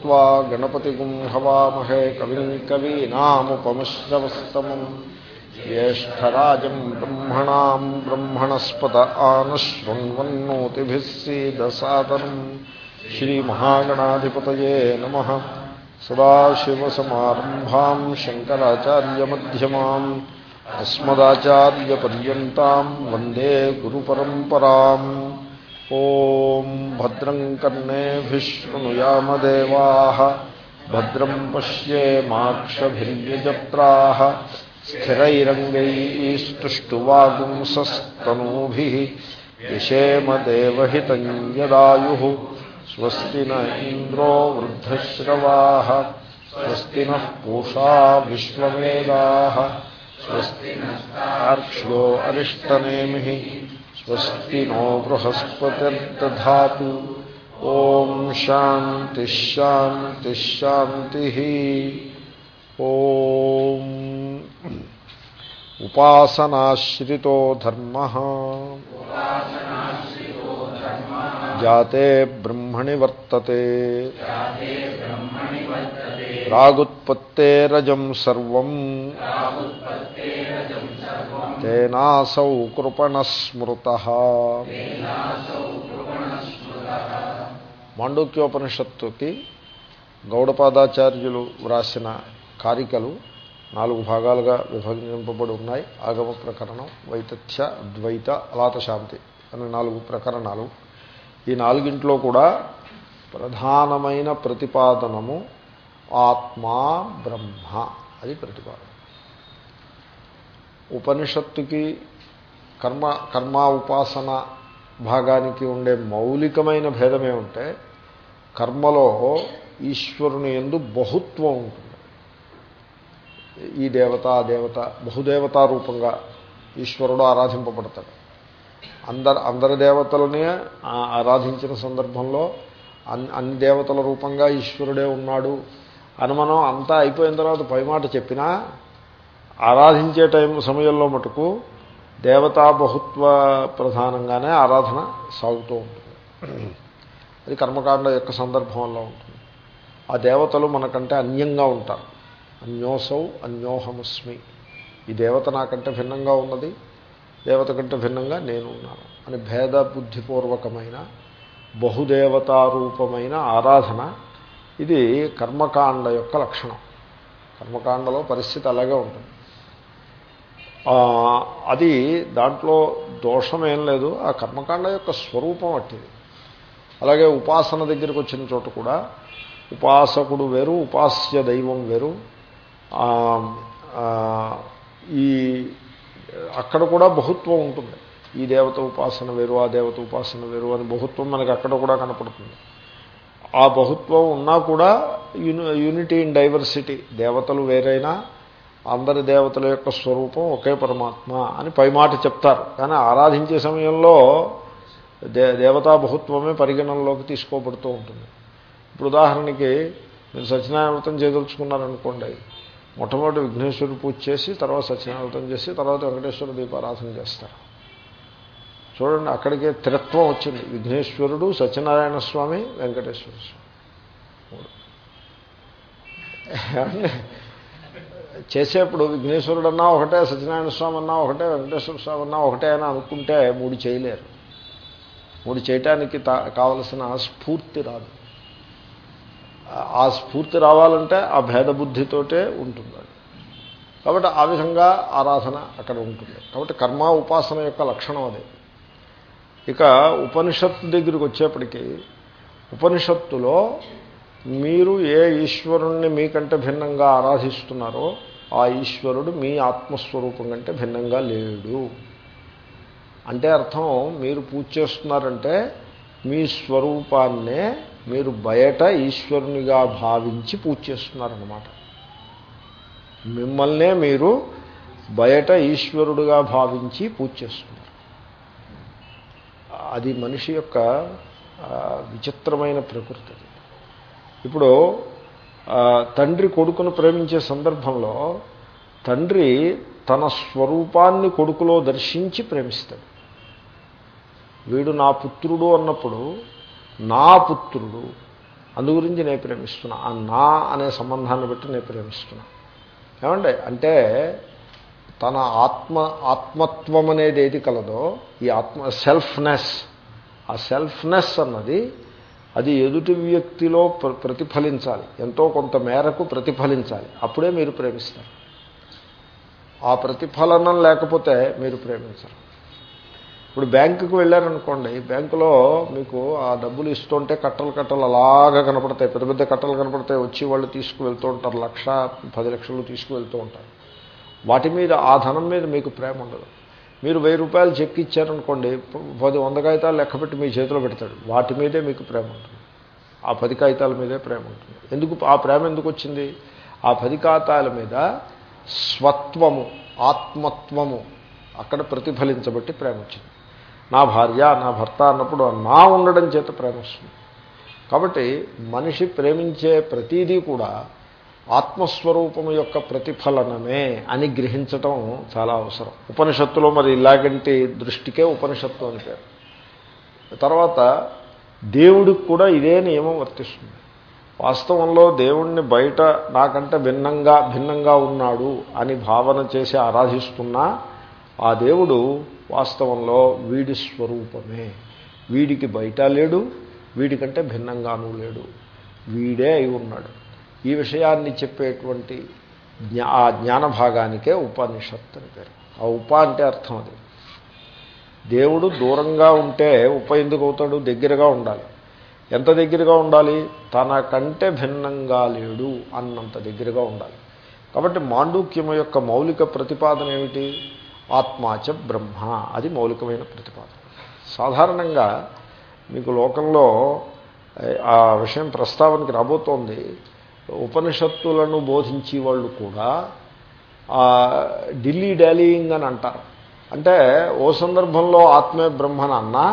कृत्वा गणपतिगुं हवामहे कविं कवीनामुपमश्रवस्तमम्। ज्येष्ठराजं ब्रह्मणां ब्रह्मणस्पत आनश्वन्वन्नोतिभिः सीदसादनम् श्रीमहागणाधिपत नम। सदाशिवसमारम्भां शङ्कराचार्यमध्यमाम् अस्मदाचार्यपर्यता वंदे गुरुपरंपरा ॐ भद्रम् कर्णेभिः शृणुयामदेवाः भद्रम् पश्येमाक्षभिर्यजत्राः स्थिरैरङ्गैस्तुष्टुवागुंसस्तनूभिः यशेमदेवहितम् यदायुः, स्वस्ति न इन्द्रो वृद्धश्रवाः, स्वस्ति नः पूषा विश्ववेदाः, स्वस्ति नक्षो अरिष्टनेमिः। स्वस्ति नो बृहस्पतिर्दधातु ॐ शान्तिश्शान्तिश्शान्तिः ॐ उपासनाश्रितो धर्मः। जाते ब्रह्मणि वर्तते। प्रागुत्पत्तेरजं सर्वम्। తేనాసౌ కృపణస్మృత. మాండూక్యోపనిషత్తుకి గౌడపాదాచార్యులు వ్రాసిన కారికలు నాలుగు భాగాలుగా విభజింపబడి ఉన్నాయి. ఆగమ ప్రకరణం వైతథ్య అద్వైత అలాతశాంతి అనే నాలుగు ప్రకరణాలు. ఈ నాలుగింట్లో కూడా ప్రధానమైన ప్రతిపాదనము ఆత్మా బ్రహ్మ అది ప్రతిపాదన. ఉపనిషత్తుకి కర్మ కర్మ ఉపాసన భాగానికి ఉండే మౌలికమైన భేదమే ఉంటే కర్మలో ఈశ్వరుని ఎందు బహుత్వం ఉంటుంది. ఈ దేవత ఆ దేవత బహుదేవతా రూపంగా ఈశ్వరుడు ఆరాధింపబడతాడు. అందరు అందరి దేవతలనే ఆరాధించిన సందర్భంలో అన్ని దేవతల రూపంగా ఈశ్వరుడే ఉన్నాడు అని మనం అంతా అయిపోయిన తర్వాత పైమాట చెప్పినా ఆరాధించే టైం సమయంలో మటుకు దేవతా బహుత్వ ప్రధానంగానే ఆరాధన సాగుతూ ఉంటుంది. అది కర్మకాండ యొక్క సందర్భంలో ఉంటుంది. ఆ దేవతలు మనకంటే అన్యంగా ఉంటారు. అన్యోసౌ అన్యోహమస్మి. ఈ దేవత నాకంటే భిన్నంగా ఉన్నది దేవత కంటే భిన్నంగా నేను ఉన్నాను అని భేద బుద్ధిపూర్వకమైన బహుదేవతారూపమైన ఆరాధన ఇది కర్మకాండ యొక్క లక్షణం. కర్మకాండలో పరిస్థితి అలాగే ఉంటుంది. అది దాంట్లో దోషమేం లేదు. ఆ కర్మకాండ యొక్క స్వరూపం అట్టిది. అలాగే ఉపాసన దగ్గరికి వచ్చిన చోట కూడా ఉపాసకుడు వేరు ఉపాస్య దైవం వేరు. ఈ అక్కడ కూడా బహుత్వం ఉంటుంది. ఈ దేవత ఉపాసన వేరు ఆ దేవత ఉపాసన వేరు అని బహుత్వం మనకి అక్కడ కూడా కనపడుతుంది. ఆ బహుత్వం ఉన్నా కూడా యూని యూనిటీ ఇన్ డైవర్సిటీ. దేవతలు వేరైనా అందరి దేవతల యొక్క స్వరూపం ఒకే పరమాత్మ అని పైమాట చెప్తారు. కానీ ఆరాధించే సమయంలో దే దేవతా బహుత్వమే పరిగణనలోకి తీసుకోబడుతూ ఉంటుంది. ఇప్పుడు ఉదాహరణకి మీరు సత్యనారాయణ వ్రతం చేయదలుచుకున్నారనుకోండి. మొట్టమొదటి విఘ్నేశ్వరుడు పూజ చేసి తర్వాత సత్యనారాయణవ్రతం చేసి తర్వాత వెంకటేశ్వర దీపారాధన చేస్తారు. చూడండి అక్కడికే త్రిత్వం వచ్చింది. విఘ్నేశ్వరుడు సత్యనారాయణ స్వామి వెంకటేశ్వర స్వామి. చేసేప్పుడు విఘ్నేశ్వరుడు అన్నా ఒకటే సత్యనారాయణ స్వామి అన్నా ఒకటే వెంకటేశ్వర స్వామి అన్నా ఒకటే అని అనుకుంటే మూడు చేయలేరు. మూడు చేయటానికి కావలసిన స్ఫూర్తి రాదు. ఆ స్ఫూర్తి రావాలంటే ఆ భేదబుద్ధితోటే ఉంటుంది కాబట్టి ఆ విధంగా ఆరాధన అక్కడ ఉంటుంది. కాబట్టి కర్మ ఉపాసన యొక్క లక్షణం అదే. ఇక ఉపనిషత్తు దగ్గరికి వచ్చేప్పటికీ ఉపనిషత్తులో మీరు ఏ ఈశ్వరుణ్ణి మీకంటే భిన్నంగా ఆరాధిస్తున్నారో ఆ ఈశ్వరుడు మీ ఆత్మస్వరూపం కంటే భిన్నంగా లేడు. అంటే అర్థం మీరు పూజ చేస్తున్నారంటే మీ స్వరూపాన్నే మీరు బయట ఈశ్వరునిగా భావించి పూజ చేస్తున్నారన్నమాట. మిమ్మల్నే మీరు బయట ఈశ్వరుడుగా భావించి పూజ చేస్తున్నారు. అది మనిషి యొక్క విచిత్రమైన ప్రకృతి. ఇప్పుడు తండ్రి కొడుకును ప్రేమించే సందర్భంలో తండ్రి తన స్వరూపాన్ని కొడుకులో దర్శించి ప్రేమిస్తాడు. వీడు నా పుత్రుడు అన్నప్పుడు నా పుత్రుడు అందుగురించి నేను ప్రేమిస్తున్నా ఆ నా అనే సంబంధాన్ని బట్టి నేను ప్రేమిస్తున్నా. ఏమండి? అంటే తన ఆత్మ ఆత్మత్వం అనేది ఏది కలదో ఈ ఆత్మ సెల్ఫ్నెస్ ఆ సెల్ఫ్నెస్ అన్నది అది ఎదుటి వ్యక్తిలో ప్రతిఫలించాలి. ఎంతో కొంత మేరకు ప్రతిఫలించాలి. అప్పుడే మీరు ప్రేమిస్తారు. ఆ ప్రతిఫలనం లేకపోతే మీరు ప్రేమించరు. ఇప్పుడు బ్యాంకుకు వెళ్ళారనుకోండి బ్యాంకులో మీకు ఆ డబ్బులు ఇస్తుంటే కట్టలు కట్టలు అలాగా కనపడతాయి. పెద్ద పెద్ద కట్టలు కనపడతాయి. వచ్చి వాళ్ళు తీసుకువెళ్తూ ఉంటారు. లక్ష పది లక్షలు తీసుకువెళ్తూ ఉంటారు. వాటి మీద ఆ ధనం మీద మీకు ప్రేమ ఉండదు. మీరు వెయ్యి రూపాయలు చెక్ ఇచ్చారనుకోండి పది వంద కాగితాలు లెక్కపెట్టి మీ చేతిలో పెడతాడు. వాటి మీదే మీకు ప్రేమ ఉంటుంది. ఆ పది కాగితాల మీదే ప్రేమ ఉంటుంది. ఎందుకు ఆ ప్రేమ ఎందుకు వచ్చింది? ఆ పది కాగితాల మీద స్వత్వము ఆత్మత్వము అక్కడ ప్రతిఫలించబట్టి ప్రేమ వచ్చింది. నా భార్య నా భర్త అన్నప్పుడు నా ఉండడం చేత ప్రేమ వస్తుంది. కాబట్టి మనిషి ప్రేమించే ప్రతీదీ కూడా ఆత్మస్వరూపము యొక్క ప్రతిఫలనమే అని గ్రహించటం చాలా అవసరం. ఉపనిషత్తులో మరి ఇలాగంటి దృష్టికే ఉపనిషత్తు అని పేరు. తర్వాత దేవుడికి కూడా ఇదే నియమం వర్తిస్తుంది. వాస్తవంలో దేవుణ్ణి బయట నాకంటే భిన్నంగా భిన్నంగా ఉన్నాడు అని భావన చేసి ఆరాధిస్తున్నా ఆ దేవుడు వాస్తవంలో వీడి స్వరూపమే. వీడికి బయట లేడు వీడికంటే భిన్నంగానూ లేడు. వీడే అయి ఉన్నాడు. ఈ విషయాన్ని చెప్పేటువంటి జ్ఞా ఆ జ్ఞాన భాగానికే ఉపనిషత్తు అని పేరు. ఆ ఉప అంటే అర్థం అది. దేవుడు దూరంగా ఉంటే ఉప ఎందుకు అవుతాడు? దగ్గరగా ఉండాలి. ఎంత దగ్గరగా ఉండాలి? తన కంటే భిన్నంగా లేడు అన్నంత దగ్గరగా ఉండాలి. కాబట్టి మాండూక్యము యొక్క మౌలిక ప్రతిపాదన ఏమిటి? ఆత్మాచ బ్రహ్మ. అది మౌలికమైన ప్రతిపాదన. సాధారణంగా మీకు లోకంలో ఆ విషయం ప్రస్తావనకి రాబోతోంది. ఉపనిషత్తులను బోధించే వాళ్ళు కూడా ఢిల్లీ డాలీయింగ్ అని అంటారు. అంటే ఓ సందర్భంలో ఆత్మే బ్రహ్మను అన్నా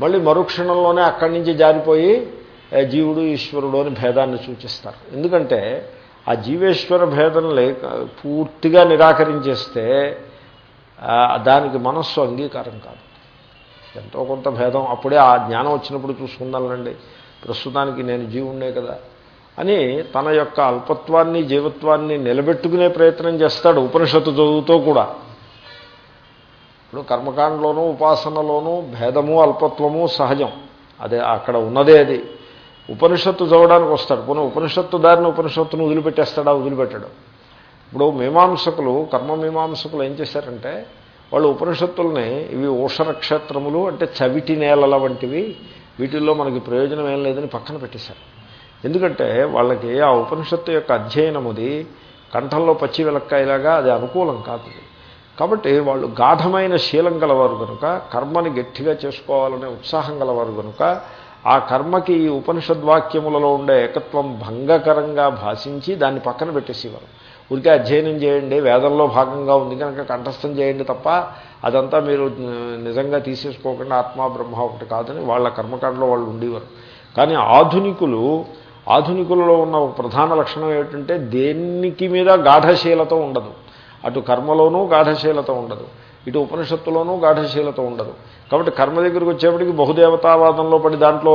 మళ్ళీ మరుక్షణంలోనే అక్కడి నుంచి జారిపోయి జీవుడు ఈశ్వరుడు అని భేదాన్ని సూచిస్తారు. ఎందుకంటే ఆ జీవేశ్వర భేదం లేక పూర్తిగా నిరాకరించేస్తే దానికి మనస్సు అంగీకారం కాదు. ఎంతో కొంత భేదం. అప్పుడే ఆ జ్ఞానం వచ్చినప్పుడు చూసుకుందానండి ప్రస్తుతానికి నేను జీవుణ్ణే కదా. అని తన యొక్క అల్పత్వాన్ని జీవత్వాన్ని నిలబెట్టుకునే ప్రయత్నం చేస్తాడు ఉపనిషత్తు చదువుతో కూడా. ఇప్పుడు కర్మకాండలోనూ ఉపాసనలోనూ భేదము అల్పత్వము సహజం. అదే అక్కడ ఉన్నదే అది. ఉపనిషత్తు చదవడానికి వస్తాడు. పోనీ ఉపనిషత్తు దారిని ఉపనిషత్తును వదిలిపెట్టేస్తాడా? వదిలిపెట్టాడు. ఇప్పుడు మీమాంసకులు కర్మమీమాంసకులు ఏం చేశారంటే వాళ్ళు ఉపనిషత్తుల్ని ఇవి ఊషరక్షేత్రములు అంటే చవిటి నేలల వంటివి వీటిల్లో మనకి ప్రయోజనం ఏం లేదని పక్కన పెట్టేశారు. ఎందుకంటే వాళ్ళకి ఆ ఉపనిషత్తు యొక్క అధ్యయనముది కంఠంలో పచ్చి వెలక్కాయలాగా అది అనుకూలం కాదు. కాబట్టి వాళ్ళు గాఢమైన శీలం గలవారు కనుక కర్మని గట్టిగా చేసుకోవాలనే ఉత్సాహం గలవారు కనుక ఆ కర్మకి ఈ ఉపనిషద్వాక్యములలో ఉండే ఏకత్వం భంగకరంగా భాషించి దాన్ని పక్కన పెట్టేసేవారు. ఊరికే అధ్యయనం చేయండి వేదంలో భాగంగా ఉంది కనుక కంఠస్థం చేయండి తప్ప అదంతా మీరు నిజంగా తీసేసుకోకుండా ఆత్మా బ్రహ్మ ఒకటి కాదని వాళ్ళ కర్మకాండలో వాళ్ళు ఉండేవారు. కానీ ఆధునికులు ఆధునికులలో ఉన్న ఒక ప్రధాన లక్షణం ఏమిటంటే దేనికి మీద గాఢశీలత ఉండదు. అటు కర్మలోనూ గాఢశీలత ఉండదు. ఇటు ఉపనిషత్తులోనూ గాఢశీలత ఉండదు. కాబట్టి కర్మ దగ్గరికి వచ్చేప్పటికి బహుదేవతావాదంలో పడి దాంట్లో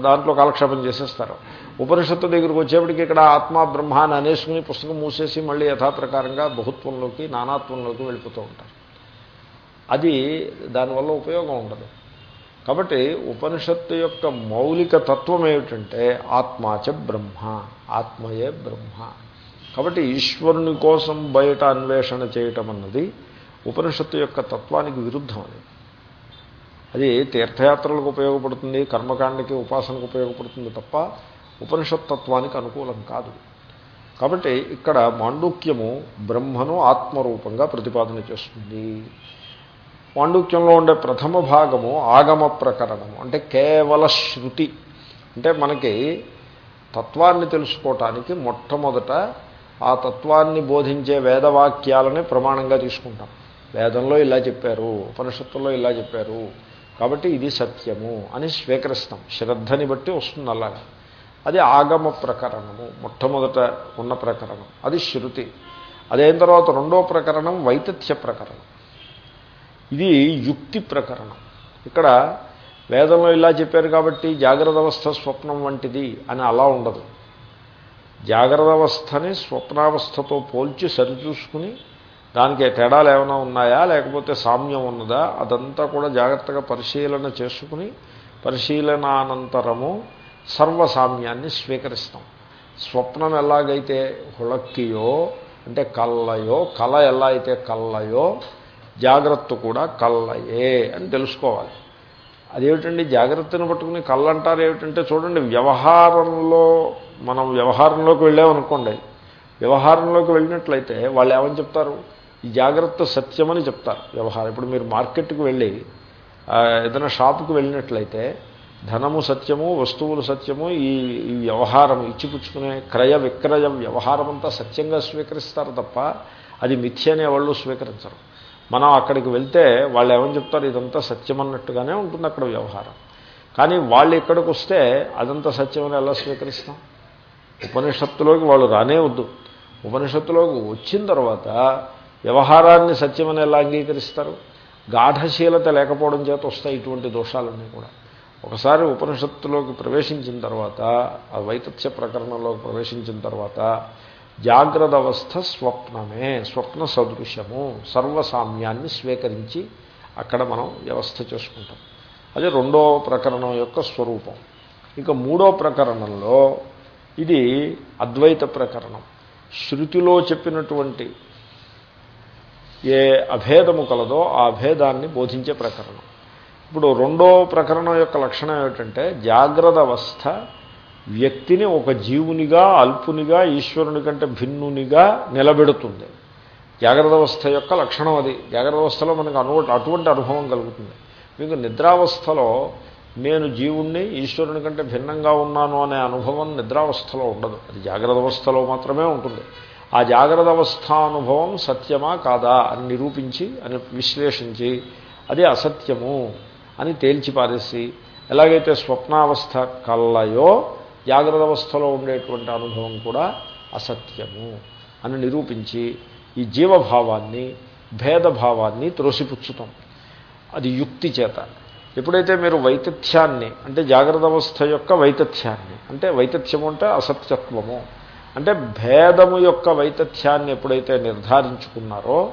దాంట్లో కాలక్షేపం చేసేస్తారు. ఉపనిషత్తు దగ్గరికి వచ్చేప్పటికి ఇక్కడ ఆత్మ బ్రహ్మ అని అనేసుకుని పుస్తకం మూసేసి మళ్ళీ యథాప్రకారంగా బహుత్వంలోకి నానాత్వంలోకి వెళ్ళిపోతూ ఉంటారు. అది దానివల్ల ఉపయోగం ఉండదు. కాబట్టి ఉపనిషత్తు యొక్క మౌలిక తత్వం ఏమిటంటే ఆత్మాచ బ్రహ్మ ఆత్మయే బ్రహ్మ. కాబట్టి ఈశ్వరుని కోసం బయట అన్వేషణ చేయటం అన్నది ఉపనిషత్తు యొక్క తత్వానికి విరుద్ధం అది. అది తీర్థయాత్రలకు ఉపయోగపడుతుంది కర్మకాండకి ఉపాసనకు ఉపయోగపడుతుంది తప్ప ఉపనిషత్తత్వానికి అనుకూలం కాదు. కాబట్టి ఇక్కడ మాండూక్యము బ్రహ్మను ఆత్మరూపంగా ప్రతిపాదన చేస్తుంది. మాండూక్యంలో ఉండే ప్రథమ భాగము ఆగమ ప్రకరణము. అంటే కేవల శృతి. అంటే మనకి తత్వాన్ని తెలుసుకోవటానికి మొట్టమొదట ఆ తత్వాన్ని బోధించే వేదవాక్యాలని ప్రమాణంగా తీసుకుంటాం. వేదంలో ఇలా చెప్పారు ఉపనిషత్తుల్లో ఇలా చెప్పారు. కాబట్టి ఇది సత్యము అని స్వీకరిస్తాం. శ్రద్ధని బట్టి వస్తుంది అలాగా. అది ఆగమ ప్రకరణము మొట్టమొదట ఉన్న ప్రకరణం. అది శృతి. అదైన తర్వాత రెండో ప్రకరణం వైతథ్య ప్రకరణం. ఇది యుక్తి ప్రకరణం. ఇక్కడ వేదంలో ఇలా చెప్పారు కాబట్టి జాగ్రత్త అవస్థ స్వప్నం వంటిది అని అలా ఉండదు. జాగ్రత్త అవస్థని స్వప్నావస్థతో పోల్చి సరిచూసుకుని దానికి తేడాలు ఏమైనా ఉన్నాయా? లేకపోతే సామ్యం ఉన్నదా? అదంతా కూడా జాగ్రత్తగా పరిశీలన చేసుకుని పరిశీలనానంతరము సర్వసామ్యాన్ని స్వీకరిస్తాం. స్వప్నం ఎలాగైతే హుళక్కియో అంటే కళ్ళయో కళ ఎలా అయితే కళ్ళయో జాగ్రత్త కూడా కళ్ళయే అని తెలుసుకోవాలి. అదేమిటండి? జాగ్రత్తను పట్టుకుని కళ్ళంటారు ఏమిటంటే చూడండి వ్యవహారంలో మనం వ్యవహారంలోకి వెళ్ళామనుకోండి వ్యవహారంలోకి వెళ్ళినట్లయితే వాళ్ళు ఏమని చెప్తారు? ఈ జాగ్రత్త సత్యమని చెప్తారు వ్యవహారం. ఇప్పుడు మీరు మార్కెట్కి వెళ్ళి ఏదైనా షాపుకి వెళ్ళినట్లయితే ధనము సత్యము వస్తువులు సత్యము ఈ ఈ వ్యవహారం ఇచ్చిపుచ్చుకునే క్రయ విక్రయ వ్యవహారం అంతా సత్యంగా స్వీకరిస్తారు తప్ప అది మిథ్య అనే వాళ్ళు స్వీకరించరు. మనం అక్కడికి వెళ్తే వాళ్ళు ఏమని చెప్తారు? ఇదంతా సత్యం అన్నట్టుగానే ఉంటుంది అక్కడ వ్యవహారం. కానీ వాళ్ళు ఇక్కడికి వస్తే అదంతా సత్యమని ఎలా స్వీకరిస్తాం? ఉపనిషత్తులోకి వాళ్ళు రానే వద్దు ఉపనిషత్తులోకి వచ్చిన తర్వాత వ్యవహారాన్ని సత్యమని ఎలా అంగీకరిస్తారు? గాఢశీలత లేకపోవడం చేత వస్తాయి ఇటువంటి దోషాలన్నీ కూడా. ఒకసారి ఉపనిషత్తులోకి ప్రవేశించిన తర్వాత ఆ వైతథ్య ప్రకరణంలోకి ప్రవేశించిన తర్వాత జాగ్రత్త అవస్థ స్వప్నమే స్వప్న సదృశ్యము సర్వసామ్యాన్ని స్వీకరించి అక్కడ మనం వ్యవస్థ చేసుకుంటాం. అది రెండో ప్రకరణం యొక్క స్వరూపం. ఇక మూడో ప్రకరణంలో ఇది అద్వైత ప్రకరణం. శృతిలో చెప్పినటువంటి ఏ అభేదము కలదో ఆ అభేదాన్ని బోధించే ప్రకరణం. ఇప్పుడు రెండో ప్రకరణం యొక్క లక్షణం ఏమిటంటే జాగ్రత్త అవస్థ వ్యక్తిని ఒక జీవునిగా అల్పునిగా ఈశ్వరుని కంటే భిన్నునిగా నిలబెడుతుంది. జాగ్రత్త అవస్థ యొక్క లక్షణం అది. జాగ్రత్త అవస్థలో మనకు అను అటువంటి అనుభవం కలుగుతుంది. మీకు నిద్రావస్థలో నేను జీవుణ్ణి ఈశ్వరుని కంటే భిన్నంగా ఉన్నాను అనే అనుభవం నిద్రావస్థలో ఉండదు. అది జాగ్రత్త అవస్థలో మాత్రమే ఉంటుంది. ఆ జాగ్రత్త అవస్థానుభవం సత్యమా కాదా అని నిరూపించి అని విశ్లేషించి అది అసత్యము అని తేల్చిపారేసి ఎలాగైతే స్వప్నావస్థ కల్లయో జాగ్రత్త అవస్థలో ఉండేటువంటి అనుభవం కూడా అసత్యము అని నిరూపించి ఈ జీవభావాన్ని భేదభావాన్ని త్రోసిపుచ్చుతాం. అది యుక్తి చేత. ఎప్పుడైతే మీరు వైతథ్యాన్ని అంటే జాగ్రత్త అవస్థ యొక్క వైతథ్యాన్ని అంటే వైతథ్యము అంటే అసత్యత్వము అంటే భేదము యొక్క వైతథ్యాన్ని ఎప్పుడైతే నిర్ధారించుకున్నారో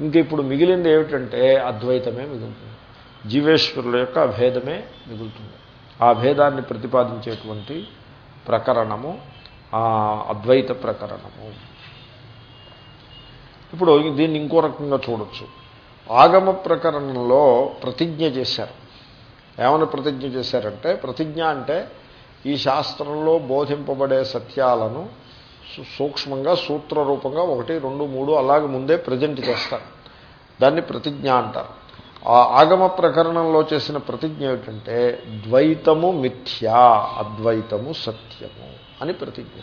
ఇంక ఇప్పుడు మిగిలింది ఏమిటంటే అద్వైతమే మిగులుతుంది. జీవేశ్వరుల యొక్క అభేదమే మిగులుతుంది. ఆ భేదాన్ని ప్రతిపాదించేటువంటి ప్రకరణము అద్వైత ప్రకరణము. ఇప్పుడు దీన్ని ఇంకో రకంగా చూడొచ్చు. ఆగమ ప్రకరణంలో ప్రతిజ్ఞ చేశారు. ఏమైనా ప్రతిజ్ఞ చేశారంటే ప్రతిజ్ఞ అంటే ఈ శాస్త్రంలో బోధింపబడే సత్యాలను సూక్ష్మంగా సూత్ర రూపంగా ఒకటి రెండు మూడు అలాగే ముందే ప్రజెంట్ చేస్తారు. దాన్ని ప్రతిజ్ఞ అంటారు. ఆ ఆగమ ప్రకరణంలో చేసిన ప్రతిజ్ఞ ఏమిటంటే ద్వైతము మిథ్యా అద్వైతము సత్యము అని ప్రతిజ్ఞ.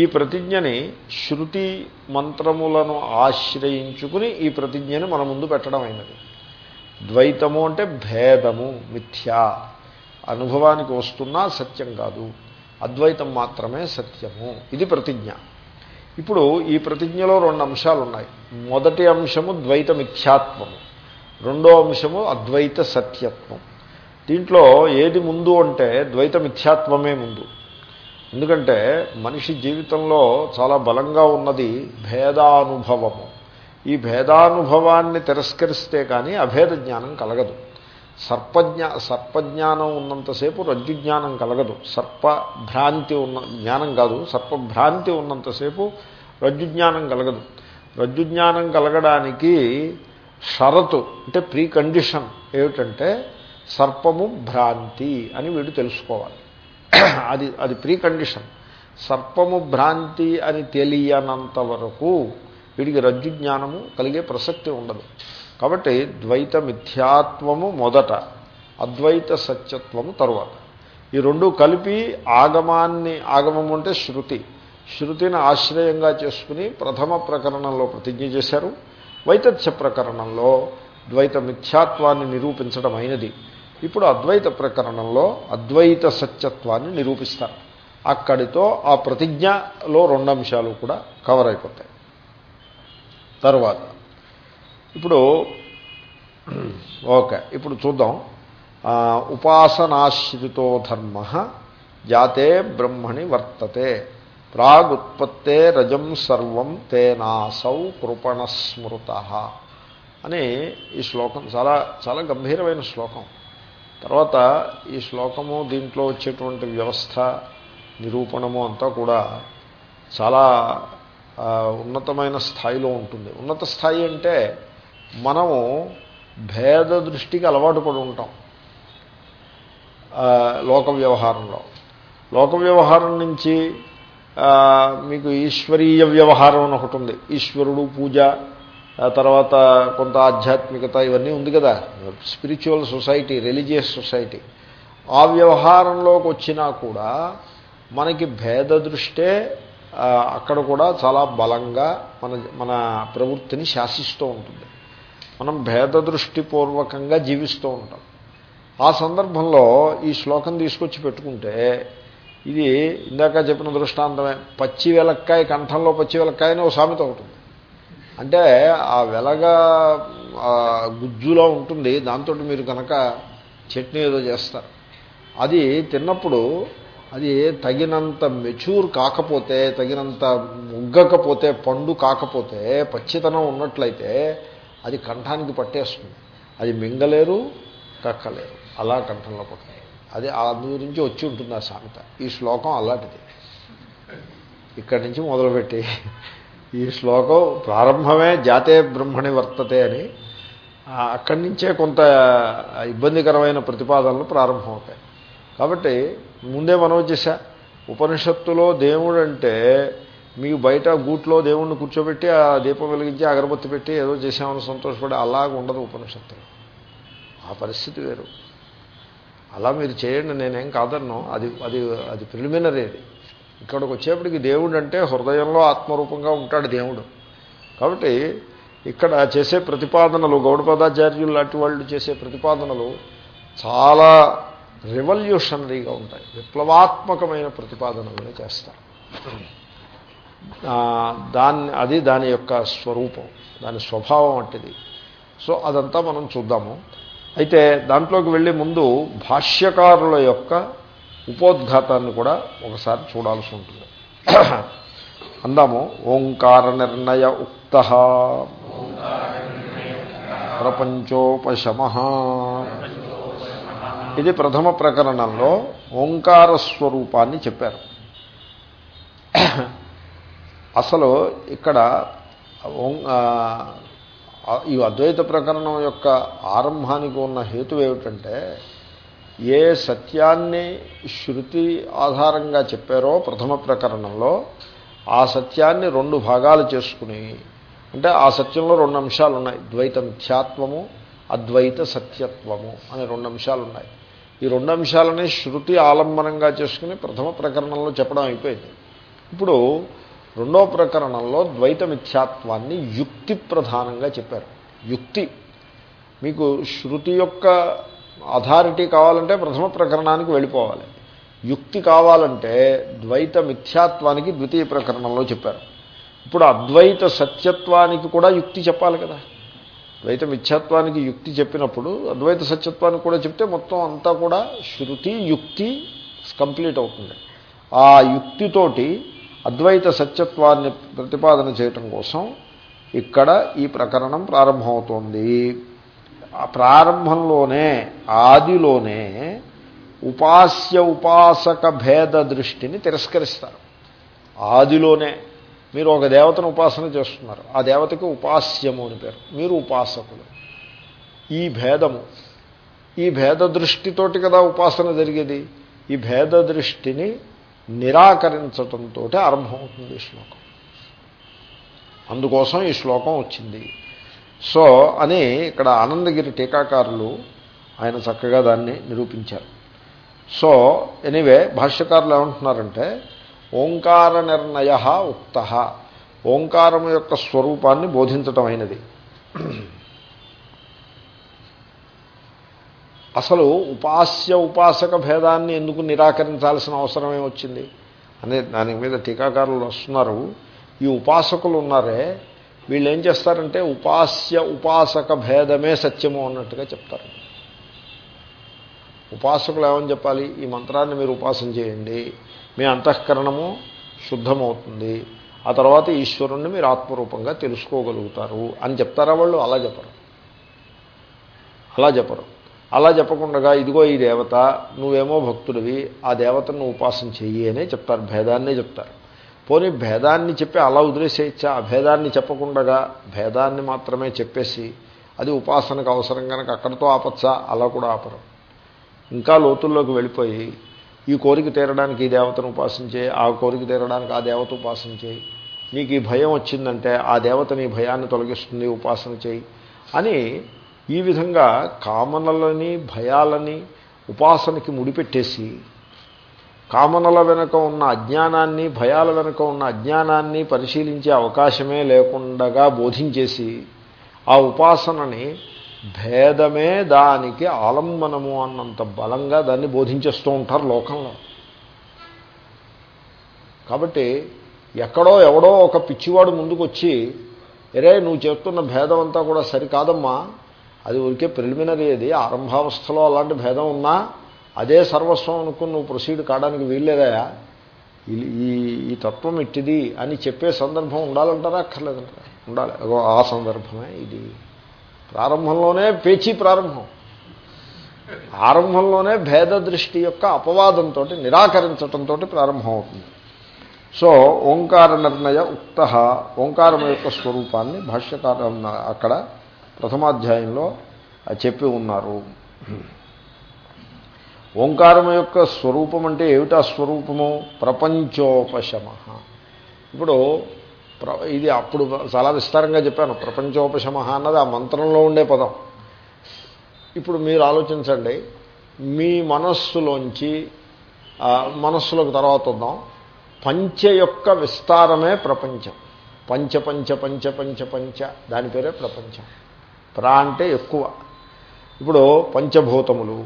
ఈ ప్రతిజ్ఞని శృతి మంత్రములను ఆశ్రయించుకుని ఈ ప్రతిజ్ఞని మన ముందు పెట్టడం అయినది. ద్వైతము అంటే భేదము మిథ్యా. అనుభవానికి వస్తున్నా సత్యం కాదు. అద్వైతం మాత్రమే సత్యము. ఇది ప్రతిజ్ఞ. ఇప్పుడు ఈ ప్రతిజ్ఞలో రెండు అంశాలు ఉన్నాయి మొదటి అంశము ద్వైత మిథ్యాత్వము రెండో అంశము అద్వైత సత్యత్వం. దీంట్లో ఏది ముందు అంటే ద్వైత మిథ్యాత్వమే ముందు. ఎందుకంటే మనిషి జీవితంలో చాలా బలంగా ఉన్నది భేదానుభవము. ఈ భేదానుభవాన్ని తిరస్కరిస్తే కానీ అభేద జ్ఞానం కలగదు. సర్పజ్ఞా సర్పజ్ఞానం ఉన్నంతసేపు రజ్జుజ్ఞానం కలగదు. సర్పభ్రాంతి ఉన్న జ్ఞానం కాదు సర్పభ్రాంతి ఉన్నంతసేపు రజ్జుజ్ఞానం కలగదు. రజ్జుజ్ఞానం కలగడానికి షరతు అంటే ప్రీ కండిషన్ ఏమిటంటే సర్పము భ్రాంతి అని వీడు తెలుసుకోవాలి. అది అది ప్రీ కండిషన్ సర్పము భ్రాంతి అని తెలియనంత వరకు వీడికి రజ్జు జ్ఞానము కలిగే ప్రసక్తి ఉండదు. కాబట్టి ద్వైత మిథ్యాత్వము మొదట అద్వైత సత్యత్వము తరువాత. ఈ రెండు కలిపి ఆగమాన్ని ఆగమము అంటే శృతి. శృతిని ఆశ్రయంగా చేసుకుని ప్రథమ ప్రకరణంలో ప్రతిజ్ఞ చేశారు. వైతథ్య ప్రకరణంలో ద్వైత మిథ్యాత్వాన్ని నిరూపించడం అయినది. ఇప్పుడు అద్వైత ప్రకరణంలో అద్వైత సత్యత్వాన్ని నిరూపిస్తారు. అక్కడితో ఆ ప్రతిజ్ఞలో రెండు అంశాలు కూడా కవర్ అయిపోతాయి. తర్వాత ఇప్పుడు ఓకే ఇప్పుడు చూద్దాం. ఉపాసనాశ్రితో ధర్మ జాతే బ్రహ్మణి వర్తతే. ప్రాగుత్పత్తే రజం సర్వం తేనాసౌ కృపణస్మృత అని ఈ శ్లోకం చాలా చాలా గంభీరమైన శ్లోకం. తర్వాత ఈ శ్లోకము దీంట్లో వచ్చేటువంటి వ్యవస్థ నిరూపణము అంతా కూడా చాలా ఉన్నతమైన స్థాయిలో ఉంటుంది. ఉన్నత స్థాయి అంటే మనము భేద దృష్టికి అలవాటు పడి ఉంటాం లోక వ్యవహారంలో. లోక వ్యవహారం నుంచి మీకు ఈశ్వరీయ వ్యవహారం అని ఒకటి ఉంది. ఈశ్వరుడు పూజ తర్వాత కొంత ఆధ్యాత్మికత ఇవన్నీ ఉంది కదా. Spiritual society religious society. ఆ వ్యవహారంలోకి వచ్చినా కూడా మనకి భేద దృష్టే అక్కడ కూడా చాలా బలంగా మన మన ప్రవృత్తిని శాసిస్తూ ఉంటుంది. మనం భేద దృష్టిపూర్వకంగా జీవిస్తూ ఉంటాం. ఆ సందర్భంలో ఈ శ్లోకం తీసుకొచ్చి పెట్టుకుంటే ఇది ఇందాక చెప్పిన దృష్టాంతమే. పచ్చి వెలక్కాయ కంఠంలో పచ్చి వెలక్కాయ ఒక సామెత ఉంటుంది అంటే ఆ వెలగ గుజ్జులో ఉంటుంది దాంతో మీరు కనుక చట్నీ ఏదో చేస్తారు. అది తిన్నప్పుడు అది తగినంత మెచ్యూర్ కాకపోతే తగినంత ముగ్గకపోతే పండు కాకపోతే పచ్చితనం ఉన్నట్లయితే అది కంఠానికి పట్టేస్తుంది. అది మింగలేరు కక్కలేరు. అలా కంఠంలో పడుతుంది అది అందు గురించి వచ్చి ఉంటుంది ఆ సామెత. ఈ శ్లోకం అలాంటిది. ఇక్కడి నుంచి మొదలుపెట్టి ఈ శ్లోకం ప్రారంభమే జాతే బ్రహ్మణి వర్తతే అని అక్కడి నుంచే కొంత ఇబ్బందికరమైన ప్రతిపాదనలు ప్రారంభమవుతాయి. కాబట్టి ముందే మనం చేశా ఉపనిషత్తులో దేవుడు అంటే మీకు బయట గూట్లో దేవుణ్ణి కూర్చోబెట్టి ఆ దీపం వెలిగించి అగరబత్తి పెట్టి ఏదో చేసామని సంతోషపడి అలాగ ఉండదు ఉపనిషత్తులు. ఆ పరిస్థితి వేరు. అలా మీరు చేయండి నేనేం కాదన్ను. అది అది అది ప్రిలిమినరీ అది ఇక్కడికి వచ్చేప్పటికి దేవుడు అంటే హృదయంలో ఆత్మరూపంగా ఉంటాడు దేవుడు. కాబట్టి ఇక్కడ చేసే ప్రతిపాదనలు గౌడపదాచార్యులు లాంటి వాళ్ళు చేసే ప్రతిపాదనలు చాలా రెవల్యూషనరీగా ఉంటాయి. విప్లవాత్మకమైన ప్రతిపాదనలు చేస్తారు. దాన్ని అది దాని యొక్క స్వరూపం దాని స్వభావం వంటిది. సో అదంతా మనం చూద్దాము. అయితే దాంట్లోకి వెళ్ళే ముందు భాష్యకారుల యొక్క ఉపోద్ఘాతాన్ని కూడా ఒకసారి చూడాల్సి ఉంటుంది. అందాము ఓంకార నిర్ణయ ఉక్త. ప్రపంచోపశమ. ఇది ప్రథమ ప్రకరణంలో ఓంకార స్వరూపాన్ని చెప్పారు. అసలు ఇక్కడ ఈ అద్వైత ప్రకరణం యొక్క ఆరంభానికి ఉన్న హేతు ఏమిటంటే ఏ సత్యాన్ని శృతి ఆధారంగా చెప్పారో ప్రథమ ప్రకరణంలో ఆ సత్యాన్ని రెండు భాగాలు చేసుకుని అంటే ఆ సత్యంలో రెండు అంశాలు ఉన్నాయి. ద్వైత మిథ్యాత్వము అద్వైత సత్యత్వము అనే రెండు అంశాలు ఉన్నాయి. ఈ రెండు అంశాలని శృతి ఆలంబనంగా చేసుకుని ప్రథమ ప్రకరణంలో చెప్పడం అయిపోయింది. ఇప్పుడు రెండో ప్రకరణంలో ద్వైత మిథ్యాత్వాన్ని యుక్తి ప్రధానంగా చెప్పారు. యుక్తి. మీకు శృతి యొక్క అథారిటీ కావాలంటే ప్రథమ ప్రకరణానికి వెళ్ళిపోవాలి. యుక్తి కావాలంటే ద్వైత మిథ్యాత్వానికి ద్వితీయ ప్రకరణంలో చెప్పారు. ఇప్పుడు అద్వైత సత్యత్వానికి కూడా యుక్తి చెప్పాలి కదా. ద్వైత మిథ్యాత్వానికి యుక్తి చెప్పినప్పుడు అద్వైత సత్యత్వానికి కూడా చెప్తే మొత్తం అంతా కూడా శృతి యుక్తి కంప్లీట్ అవుతుంది. ఆ యుక్తితోటి అద్వైత సత్యత్వాన్ని ప్రతిపాదన చేయటం కోసం ఇక్కడ ఈ ప్రకరణం ప్రారంభమవుతోంది. ఆ ప్రారంభంలోనే ఆదిలోనే ఉపాస్య ఉపాసక భేద దృష్టిని తిరస్కరిస్తారు. ఆదిలోనే మీరు ఒక దేవతను ఉపాసన చేస్తున్నారు. ఆ దేవతకి ఉపాస్యము అని పేరు. మీరు ఉపాసకులు. ఈ భేదము. ఈ భేద దృష్టితోటి కదా ఉపాసన జరిగేది. ఈ భేద దృష్టిని నిరాకరించటంతో ఆరంభమవుతుంది ఈ శ్లోకం. అందుకోసం ఈ శ్లోకం వచ్చింది. సో అని ఇక్కడ ఆనందగిరి టీకాకారులు ఆయన చక్కగా దాన్ని నిరూపించారు. సో ఎనీవే భాష్యకారులు ఏమంటున్నారంటే ఓంకార నిర్ణయ ఉక్త. ఓంకారం యొక్క స్వరూపాన్ని బోధించటమైనది అయినది అసలు ఉపాస్య ఉపాసక భేదాన్ని ఎందుకు నిరాకరించాల్సిన అవసరమే వచ్చింది అనే దాని మీద టీకాకారులు వస్తున్నారు. ఈ ఉపాసకులు ఉన్నారే వీళ్ళు ఏం చేస్తారంటే ఉపాస్య ఉపాసక భేదమే సత్యము అన్నట్టుగా చెప్తారు. ఉపాసకులు ఏమని చెప్పాలి? ఈ మంత్రాన్ని మీరు ఉపాసన చేయండి మీ అంతఃకరణము శుద్ధమవుతుంది ఆ తర్వాత ఈశ్వరుణ్ణి మీరు ఆత్మరూపంగా తెలుసుకోగలుగుతారు అని చెప్తారా వాళ్ళు? అలా చెప్పరు. అలా చెప్పరు. అలా చెప్పకుండా ఇదిగో ఈ దేవత నువ్వేమో భక్తుడివి ఆ దేవతను ఉపాసన చెయ్యి అనే చెప్తారు భేదాన్నే చెప్తారు. పోనీ భేదాన్ని చెప్పి అలా వదిలేసేయచ్చా? ఆ భేదాన్ని చెప్పకుండా భేదాన్ని మాత్రమే చెప్పేసి అది ఉపాసనకు అవసరం కనుక అక్కడితో ఆపచ్చా? అలా కూడా ఆపరు. ఇంకా లోతుల్లోకి వెళ్ళిపోయి ఈ కోరిక తీరడానికి ఈ దేవతను ఉపాసించే ఆ కోరిక తీరడానికి ఆ దేవత ఉపాసన చేయి నీకు ఈ భయం వచ్చిందంటే ఆ దేవత నీ భయాన్ని తొలగిస్తుంది ఉపాసన చేయి అని ఈ విధంగా కామనలని భయాలని ఉపాసనకి ముడిపెట్టేసి కామనల వెనుక ఉన్న అజ్ఞానాన్ని భయాల వెనుక ఉన్న అజ్ఞానాన్ని పరిశీలించే అవకాశమే లేకుండా బోధించేసి ఆ ఉపాసనని భేదమే దానికి ఆలంబనము అన్నంత బలంగా దాన్ని బోధించేస్తూ ఉంటారు లోకంలో. కాబట్టి ఎక్కడో ఎవడో ఒక పిచ్చివాడు ముందుకొచ్చి ఎరే నువ్వు చెప్తున్న భేదం అంతా కూడా సరికాదమ్మా అది ఊరికే ప్రిలిమినరీ అది ఆరంభావస్థలో అలాంటి భేదం ఉన్నా అదే సర్వస్వం అనుకుని నువ్వు ప్రొసీడ్ కావడానికి వీల్లేదయా? ఈ ఈ తత్వం ఇట్టిది అని చెప్పే సందర్భం ఉండాలంటారా అక్కర్లేదంటారా? ఉండాలి. ఆ సందర్భమే ఇది. ప్రారంభంలోనే పేచీ ప్రారంభం. ఆరంభంలోనే భేద దృష్టి యొక్క అపవాదంతో నిరాకరించటంతో ప్రారంభం అవుతుంది. సో ఓంకార నిర్ణయ ఉక్త ఓంకారం యొక్క స్వరూపాన్ని భాష్యకారం అక్కడ ప్రథమాధ్యాయంలో చెప్పి ఉన్నారు. ఓంకారం యొక్క స్వరూపం అంటే ఏమిటా? స్వరూపము ప్రపంచోపశమ. ఇప్పుడు ఇది అప్పుడు చాలా విస్తారంగా చెప్పాను. ప్రపంచోపశమ అన్నది ఆ మంత్రంలో ఉండే పదం. ఇప్పుడు మీరు ఆలోచించండి. మీ మనస్సులోంచి మనస్సులోకి తర్వాత వద్దాం. పంచ యొక్క విస్తారమే ప్రపంచం. పంచ పంచ పంచ పంచ పంచ. దాని పేరే ప్రపంచం. ప్రా అంటే ఎక్కువ. ఇప్పుడు పంచభూతములు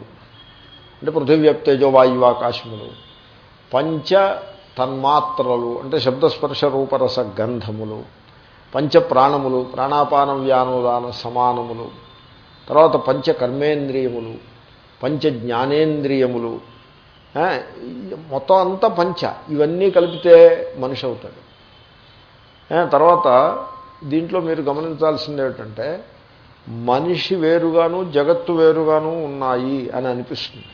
అంటే పృథివ్యప్తేజో వాయువాకాశములు పంచ తన్మాత్రలు అంటే శబ్దస్పర్శ రూపరస గంధములు పంచ ప్రాణములు ప్రాణాపాన వ్యానోదాన సమానములు తర్వాత పంచ కర్మేంద్రియములు పంచ జ్ఞానేంద్రియములు మొత్తం అంతా పంచ. ఇవన్నీ కలిపితే మనిషి అవుతాడు. తర్వాత దీంట్లో మీరు గమనించాల్సింది ఏమిటంటే మనిషి వేరుగాను జగత్తు వేరుగాను ఉన్నాయి అని అనిపిస్తుంది.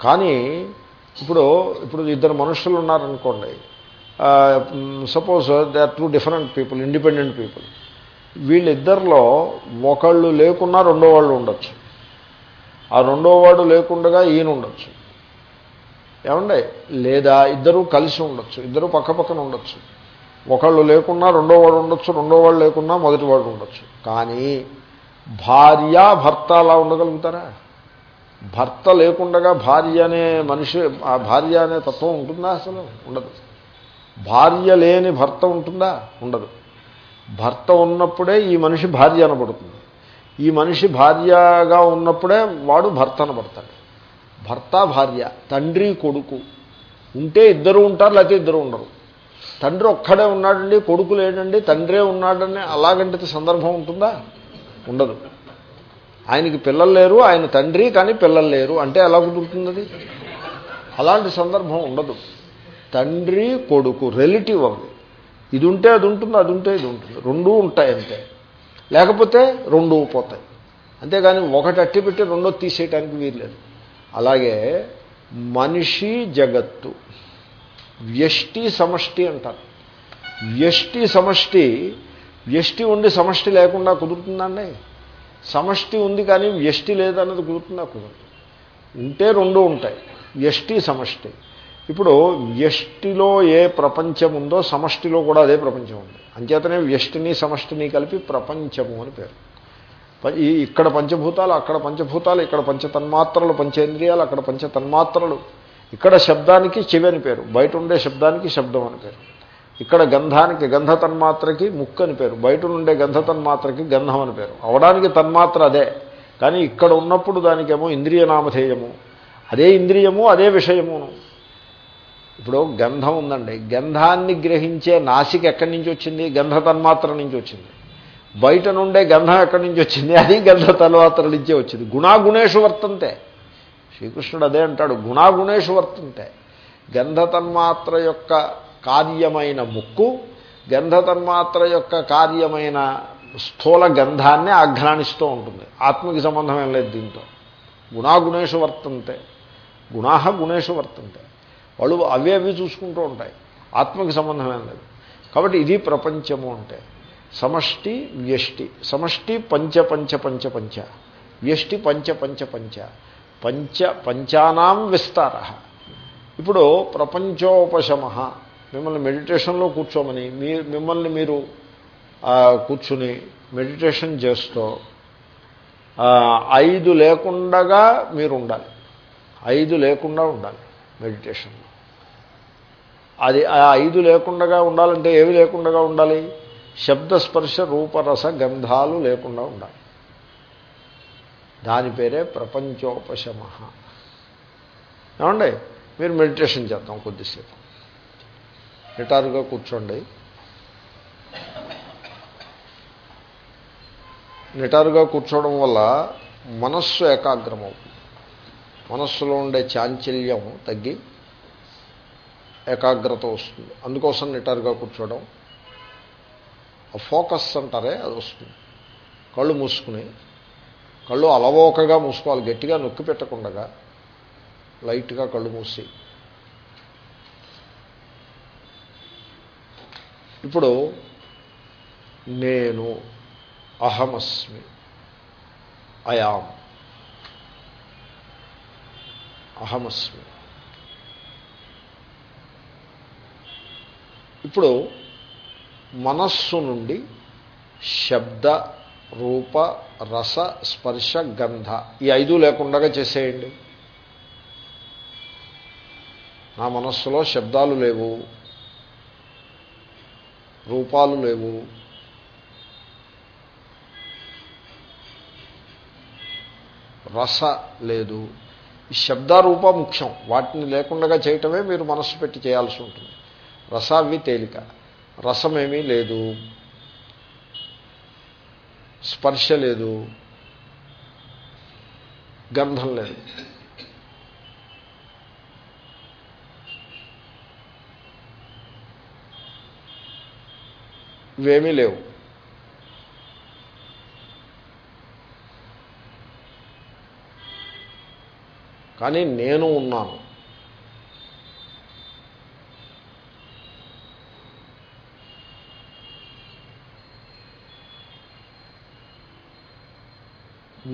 కానీ ఇప్పుడు ఇప్పుడు ఇద్దరు మనుషులు ఉన్నారనుకోండి suppose they are two different people independent people వీళ్ళిద్దరిలో ఒకళ్ళు లేకున్నా రెండో వాళ్ళు ఉండొచ్చు. ఆ రెండో వాడు లేకుండగా ఈయన ఉండొచ్చు. ఏమండే? లేదా ఇద్దరూ కలిసి ఉండొచ్చు ఇద్దరు పక్క పక్కన ఉండొచ్చు. ఒకళ్ళు లేకున్నా రెండో వాడు ఉండొచ్చు రెండో వాడు లేకున్నా మొదటి వాడు ఉండొచ్చు. కానీ భార్య భర్త అలా ఉండగలుగుతారా? భర్త లేకుండగా భార్య అనే మనిషి ఆ భార్య అనే తత్వం ఉంటుందా అసలు? ఉండదు. భార్య లేని భర్త ఉంటుందా? ఉండదు. భర్త ఉన్నప్పుడే ఈ మనిషి భార్య అనబడుతుంది. ఈ మనిషి భార్యగా ఉన్నప్పుడే వాడు భర్త అనబడతాడు. భర్త భార్య తండ్రి కొడుకు. ఉంటే ఇద్దరు ఉంటారు లేకపోతే ఇద్దరు ఉండరు. తండ్రి ఒక్కడే ఉన్నాడండి కొడుకు లేడండి తండ్రే ఉన్నాడని అలాగంటే సందర్భం ఉంటుందా? ఉండదు. ఆయనకి పిల్లలు లేరు ఆయన తండ్రి కానీ పిల్లలు లేరు. అంటే ఎలా కుదురుతుంది అది అలాంటి సందర్భం ఉండదు. తండ్రి కొడుకు రిలేటివ్ అవి ఇది ఉంటే అది ఉంటుంది అది ఉంటే ఇది ఉంటుంది. రెండూ ఉంటాయి అంతే. లేకపోతే రెండూ పోతాయి. అంతేగాని ఒకటి అట్టి పెట్టి రెండో తీసేయటానికి వీల్లేదు. అలాగే మనిషి జగత్తు. వ్యష్టి సమష్టి అంటారు. వ్యష్టి సమష్టి వ్యష్టి ఉండి సమష్టి లేకుండా కుదురుతుందండి. సమష్టి ఉంది కానీ వ్యష్టి లేదన్నది కుదురుతుందా? కుదరదు. ఉంటే రెండు ఉంటాయి. వ్యష్టి సమష్టి. ఇప్పుడు వ్యష్టిలో ఏ ప్రపంచం ఉందో సమష్టిలో కూడా అదే ప్రపంచం ఉంది. అంచేతనే వ్యష్టిని సమష్టిని కలిపి ప్రపంచము అని పేరు. ఇక్కడ పంచభూతాలు అక్కడ పంచభూతాలు ఇక్కడ పంచతన్మాత్రలు పంచేంద్రియాలు అక్కడ పంచతన్మాత్రలు. ఇక్కడ శబ్దానికి చెవి అని పేరు బయట ఉండే శబ్దానికి శబ్దం అని పేరు. ఇక్కడ గంధానికి గంధ తన్మాత్రకి ముక్కు అని పేరు బయట ఉండే గంధ తన్మాత్రకి గంధం అని పేరు. అవడానికి తన్మాత్ర అదే కానీ ఇక్కడ ఉన్నప్పుడు దానికేమో ఇంద్రియ నామధేయము అదే ఇంద్రియము అదే విషయమును. ఇప్పుడు గంధం ఉందండి. గంధాన్ని గ్రహించే నాసిక ఎక్కడి నుంచి వచ్చింది? గంధ తన్మాత్ర నుంచి వచ్చింది. బయట నుండే గంధం ఎక్కడి నుంచి వచ్చింది? అది గంధ తన్మాత్ర నుంచే వచ్చింది. గుణాగుణేషు వర్తంతే. శ్రీకృష్ణుడు అదే అంటాడు గుణాగుణేషు వర్తంతే గంధతన్మాత్ర యొక్క కార్యమైన ముక్కు గంధతన్మాత్ర యొక్క కార్యమైన స్థూల గంధాన్ని ఆఘ్రాణిస్తూ ఉంటుంది. ఆత్మకి సంబంధం ఏం లేదు దీంతో. గుణాగుణేషు వర్తంతే. గుణా గుణేషు వర్తంతే. వాళ్ళు అవి అవి చూసుకుంటూ ఉంటాయి. ఆత్మకి సంబంధం ఏం లేదు. కాబట్టి ఇది ప్రపంచము అంటే. సమష్టి వ్యష్టి. సమష్టి పంచ పంచ పంచ పంచ. వ్యష్టి పంచ పంచ పంచ. పంచ పంచానాం విస్తార. ఇప్పుడు ప్రపంచోపశమ. మిమ్మల్ని మెడిటేషన్లో కూర్చోమని మీ మిమ్మల్ని మీరు కూర్చుని మెడిటేషన్ చేస్తూ ఐదు లేకుండగా మీరు ఉండాలి ఐదు లేకుండా ఉండాలి మెడిటేషన్ అది ఆ ఐదు లేకుండా ఉండాలంటే ఏవి లేకుండా ఉండాలి? శబ్దస్పర్శ రూపరస గంధాలు లేకుండా ఉండాలి. దాని పేరే ప్రపంచోపశమ. ఏమండి? మీరు మెడిటేషన్ చేద్దాం కొద్దిసేపు. నిటారుగా కూర్చోండి. నిటారుగా కూర్చోవడం వల్ల మనస్సు ఏకాగ్రమవుతుంది. మనస్సులో ఉండే చాంచల్యం తగ్గి ఏకాగ్రత వస్తుంది. అందుకోసం నిటారుగా కూర్చోవడం. ఫోకస్ అంటారే అది వస్తుంది. కళ్ళు మూసుకుని కళ్ళు అలవోకగా మూసుకోవాలి గట్టిగా నొక్కి పెట్టకుండా లైట్గా కళ్ళు మూసి. ఇప్పుడు నేను అహమస్మి అయాం అహమస్మి. ఇప్పుడు మనస్సు నుండి శబ్ద రూప రస స్పర్శ గంధ. ఈ ఐదు లేకుండా చేసేయండి. నా మనస్సులో శబ్దాలు లేవు. రూపాలు లేవు. రస లేదు. ఈ శబ్దారూప ముఖ్యం. వాటిని లేకుండా చేయటమే మీరు మనస్సు పెట్టి చేయాల్సి ఉంటుంది. రసావి తేలిక. రసమేమీ లేదు. స్పర్శ లేదు. గంధం లేదు. ఇవేమీ లేవు. కానీ నేను ఉన్నాను.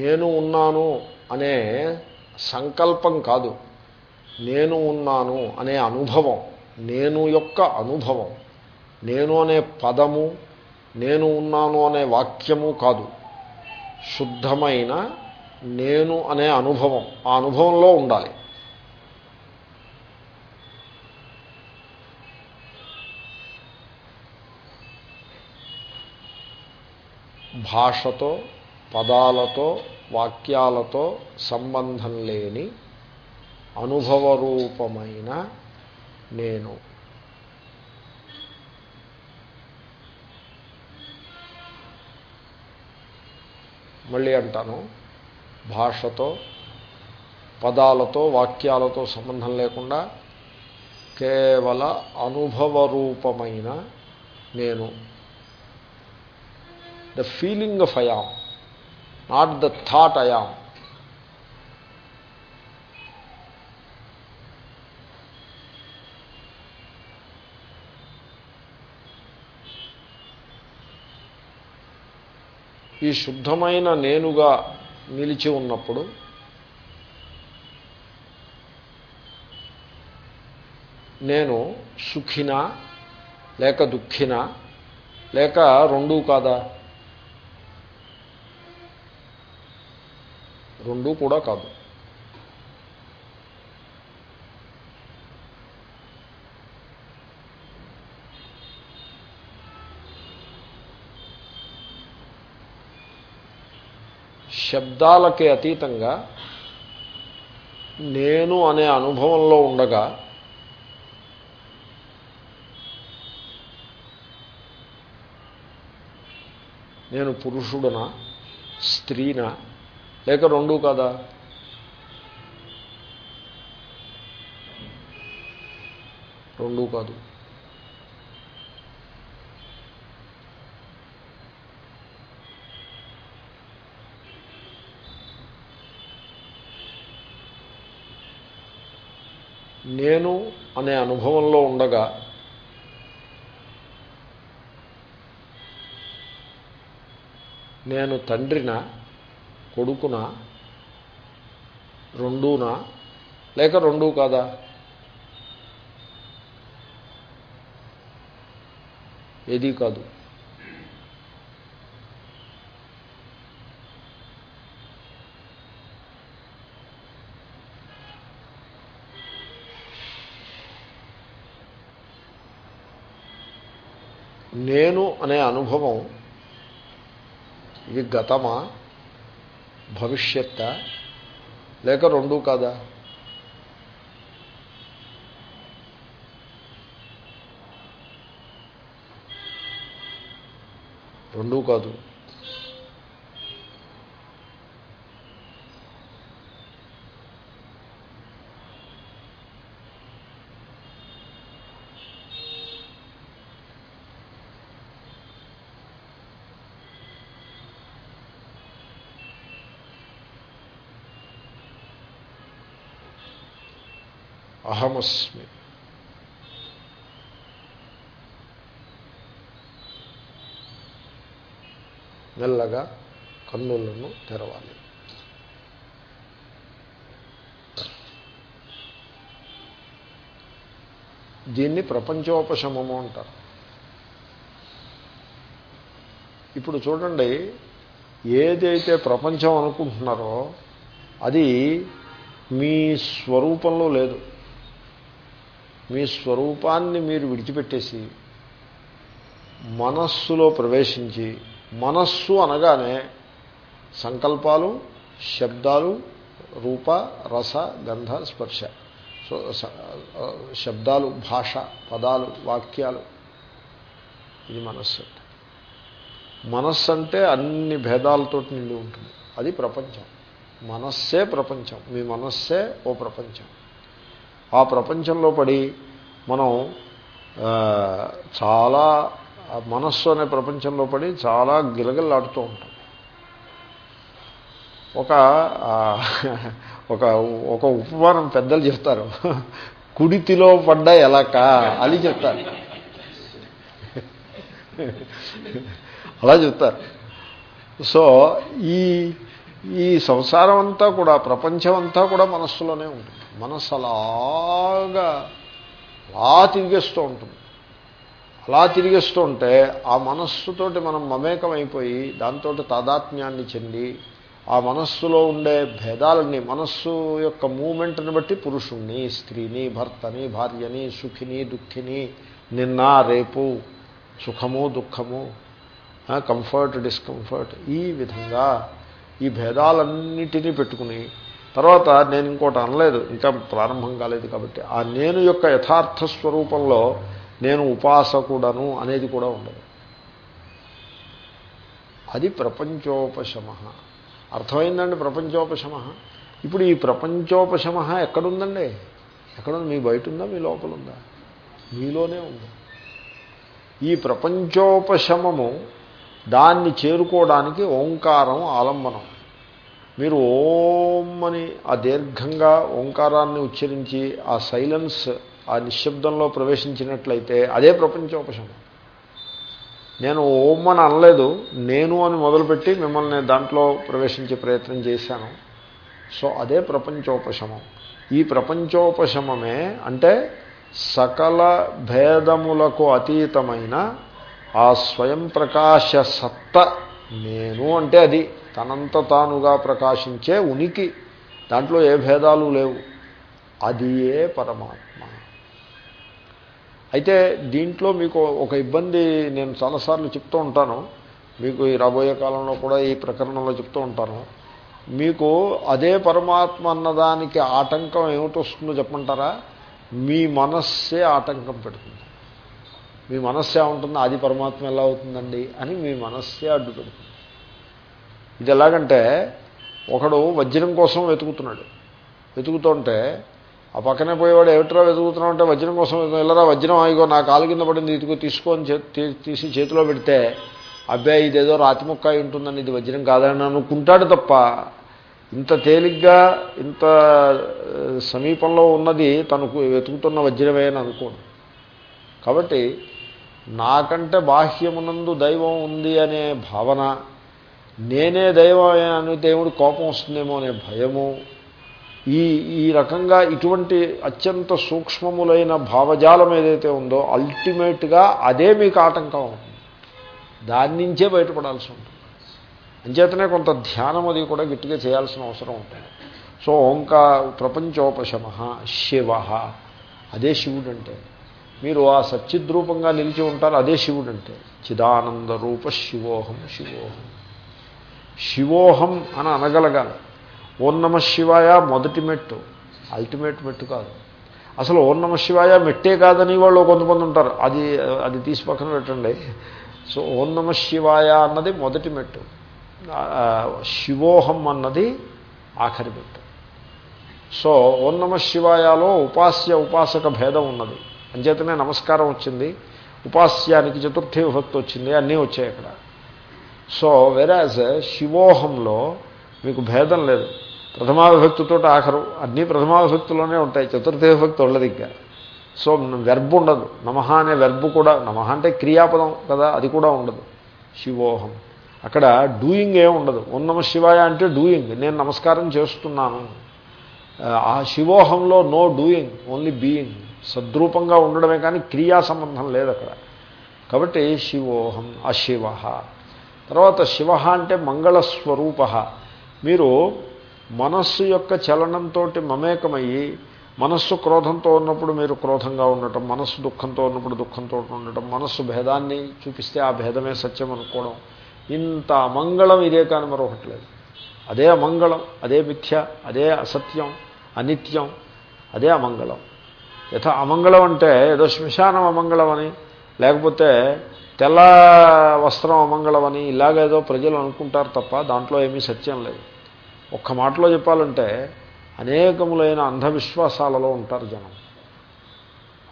నేను ఉన్నాను అనే సంకల్పం కాదు. నేను ఉన్నాను అనే అనుభవం నేను యొక్క అనుభవం నేను అనే పదము నేను ఉన్నాను అనే వాక్యము కాదు. శుద్ధమైన నేను అనే అనుభవం ఆ అనుభవంలో ఉండాలి. భాషతో పదాలతో వాక్యాలతో సంబంధం లేని అనుభవరూపమైన నేను. మళ్ళీ అంటాను భాషతో పదాలతో వాక్యాలతో సంబంధం లేకుండా కేవల అనుభవరూపమైన నేను. The feeling of I'm not the thought I'm ఈ శుద్ధమైన నేనుగా నిలిచి ఉన్నప్పుడు నేను సుఖినా లేక దుఃఖినా లేక రెండూ కాదా? రెండూ కూడా కాదు. శబ్దాలకి అతీతంగా నేను అనే అనుభవంలో ఉండగా నేను పురుషుడునా స్త్రీనా లేక రెండు కదా? రెండు కాదు. నేను అనే అనుభవంలో ఉండగా నేను తండ్రిన కొడుకునా? రెండూనా? లేక రెండూ కాదా? ఏదీ కాదు. నేను అనే అనుభవం ఇది గతమా? భవిష్యత్తా? లేక రెండూ కాదా? రెండూ కాదు. అహమస్మి మెల్లగా కన్నులను తెరవాలి. దీన్ని ప్రపంచోపశమము అంటారు. ఇప్పుడు చూడండి ఏదైతే ప్రపంచం అనుకుంటున్నారో అది మీ స్వరూపంలో లేదు. మీ స్వరూపాన్ని మీరు విడిచిపెట్టేసి మనస్సులో ప్రవేశించి మనస్సు అనగానే సంకల్పాలు శబ్దాలు రూప రస గంధ స్పర్శ. సో శబ్దాలు భాష పదాలు వాక్యాలు. ఇది మనస్సు. అంటే మనస్సు అంటే అన్ని భేదాలతో నిండి ఉంటుంది. అది ప్రపంచం. మనస్సే ప్రపంచం. మీ మనస్సే ఓ ప్రపంచం. ఆ ప్రపంచంలో పడి మనం చాలా మనస్సు అనే ప్రపంచంలో పడి చాలా గిలగిల్లాడుతూ ఉంటాం. ఒక ఒక ఒక ఉపమానం పెద్దలు చెప్తారు. కుడితిలో పడ్డ ఎలక అది చెప్తారు. అలా చెప్తారు. సో ఈ ఈ సంసారం అంతా కూడా ప్రపంచం అంతా కూడా మనస్సులోనే ఉంటుంది. మనస్సు అలాగా అలా తిరిగేస్తూ ఉంటుంది. అలా తిరిగేస్తూ ఉంటే ఆ మనస్సుతోటి మనం మమేకం అయిపోయి దాంతో తాదాత్మ్యాన్ని చెంది ఆ మనస్సులో ఉండే భేదాలన్నీ మనస్సు యొక్క మూమెంట్ని బట్టి పురుషుణ్ణి స్త్రీని భర్తని భార్యని సుఖిని దుఃఖిని నిన్న రేపు సుఖము దుఃఖము కంఫర్ట్ డిస్కంఫర్ట్ ఈ విధంగా ఈ భేదాలన్నిటినీ పెట్టుకుని తర్వాత నేను ఇంకోటి అనలేదు ఇంకా ప్రారంభం కాలేదు కాబట్టి ఆ నేను యొక్క యథార్థ స్వరూపంలో నేను ఉపాసకుడను అనేది కూడా ఉండదు. అది ప్రపంచోపశమ అర్థమైందండి ప్రపంచోపశమ ఇప్పుడు ఈ ప్రపంచోపశమ ఎక్కడుందండి? ఎక్కడుంది? మీ బయట ఉందా మీ లోపల ఉందా మీలోనే ఉంది. ఈ ప్రపంచోపశమము దాన్ని చేరుకోవడానికి ఓంకారం ఆలంబనం. మీరు ఓం అని ఆ దీర్ఘంగా ఓంకారాన్ని ఉచ్చరించి ఆ సైలెన్స్ ఆ నిశ్శబ్దంలో ప్రవేశించినట్లయితే అదే ప్రపంచోపశమం నేను ఓం అని అనలేదు నేను అని మొదలుపెట్టి మిమ్మల్ని దాంట్లో ప్రవేశించే ప్రయత్నం చేశాను. సో అదే ప్రపంచోపశమం ఈ ప్రపంచోపశమమే అంటే సకల భేదములకు అతీతమైన ఆ స్వయం ప్రకాశ సత్త నేను అంటే అది తనంత తానుగా ప్రకాశించే ఉనికి. దాంట్లో ఏ భేదాలు లేవు. అది ఏ పరమాత్మ. అయితే దీంట్లో మీకు ఒక ఇబ్బంది నేను చాలాసార్లు చెప్తూ ఉంటాను. మీకు ఈ రాబోయే కాలంలో కూడా ఈ ప్రకరణంలో చెప్తూ ఉంటాను. మీకు అదే పరమాత్మ అన్నదానికి ఆటంకం ఏమిటి వస్తుందో చెప్పమంటారా? మీ మనస్సే ఆటంకం పెడుతుంది. మీ మనస్సు ఏముంటుందో ఆది పరమాత్మ ఎలా అవుతుందండి అని మీ మనస్సే అడ్డు పెడుతుంది. ఇది ఎలాగంటే ఒకడు వజ్రం కోసం వెతుకుతున్నాడు. వెతుకుతుంటే ఆ పక్కనే పోయేవాడు ఏమిట్రా వెతుకుతున్నావు? అంటే వజ్రం కోసం వెళ్ళరా వజ్రం ఆగిగో నా కాలు కింద పడింది ఇదిగో తీసుకొని చే- తీసి చేతిలో పెడితే అబ్బాయి ఇదేదో రాతి ముక్క అయి ఉంటుందని ఇది వజ్రం కాదని అనుకుంటాడు తప్ప ఇంత తేలిగ్గా ఇంత సమీపంలో ఉన్నది తనకు వెతుకుతున్న వజ్రమే అని అనుకోడు. కాబట్టి నాకంటే బాహ్యమునందు దైవం ఉంది అనే భావన నేనే దైవం అని దేవుడు కోపం వస్తుందేమో అనే భయము ఈ ఈ రకంగా ఇటువంటి అత్యంత సూక్ష్మములైన భావజాలం ఏదైతే ఉందో అల్టిమేట్గా అదే మీకు ఆటంకం అవుతుంది. దాని నుంచే బయటపడాల్సి ఉంటుంది. అంచేతనే కొంత ధ్యానం అది కూడా గట్టిగా చేయాల్సిన అవసరం ఉంటుంది. సో ఓంకా ప్రపంచోపశమ శివ అదే శివుడు అంటే మీరు ఆ సచ్చిద్రూపంగా నిలిచి ఉంటారు అదే శివుడు అంటే. చిదానంద రూప శివోహం శివోహం. శివోహం అని అనగలగాలి. ఓం నమ శివాయ మొదటి మెట్టు. అల్టిమేట్ మెట్టు కాదు. అసలు ఓం నమ శివాయ మెట్టే కాదని వాళ్ళు కొంతమంది ఉంటారు. అది అది తీసి పక్కన పెట్టండి. సో ఓం నమ శివాయ అన్నది మొదటి మెట్టు. శివోహం అన్నది ఆఖరి మెట్టు. సో ఓం నమ శివాయలో ఉపాస్య ఉపాసక భేదం ఉన్నది. అంచేతనే నమస్కారం వచ్చింది. ఉపాస్యానికి చతుర్థి విభక్తి వచ్చింది. అన్నీ వచ్చాయి అక్కడ. సో వెరాజ్ శివోహంలో మీకు భేదం లేదు. ప్రథమా విభక్తితో ఆఖరు. అన్నీ ప్రథమా విభక్తిలోనే ఉంటాయి. చతుర్థి విభక్తి ఉండదు ఇంకా. సో వెర్బ్ ఉండదు. నమః అనే వెర్బ్ కూడా నమః అంటే క్రియాపదం కదా అది కూడా ఉండదు. శివోహం. అక్కడ డూయింగ్ ఏ ఉండదు. ఓం నమ శివాయ అంటే డూయింగ్ నేను నమస్కారం చేస్తున్నాను. ఆ శివోహంలో నో డూయింగ్ ఓన్లీ బీయింగ్ సద్రూపంగా ఉండడమే కానీ క్రియా సంబంధం లేదు అక్కడ. కాబట్టి శివోహం అశివ. తర్వాత శివ అంటే మంగళస్వరూప. మీరు మనస్సు యొక్క చలనంతో మమేకమయ్యి మనస్సు క్రోధంతో ఉన్నప్పుడు మీరు క్రోధంగా ఉండటం మనస్సు దుఃఖంతో ఉన్నప్పుడు దుఃఖంతో ఉండటం మనస్సు భేదాన్ని చూపిస్తే ఆ భేదమే సత్యం అనుకోవడం. ఇంత అమంగళం ఇదే కానీ మరొకటి లేదు. అదే అమంగళం అదే మిథ్య అదే అసత్యం అనిత్యం అదే అమంగళం. యథ అమంగళం అంటే ఏదో శ్మశానం అమంగళం అని లేకపోతే తెల్ల వస్త్రం అమంగళం అని ఇలాగేదో ప్రజలు అనుకుంటారు తప్ప దాంట్లో ఏమీ సత్యం లేదు. ఒక్క మాటలో చెప్పాలంటే అనేకములైన అంధవిశ్వాసాలలో ఉంటారు జనం.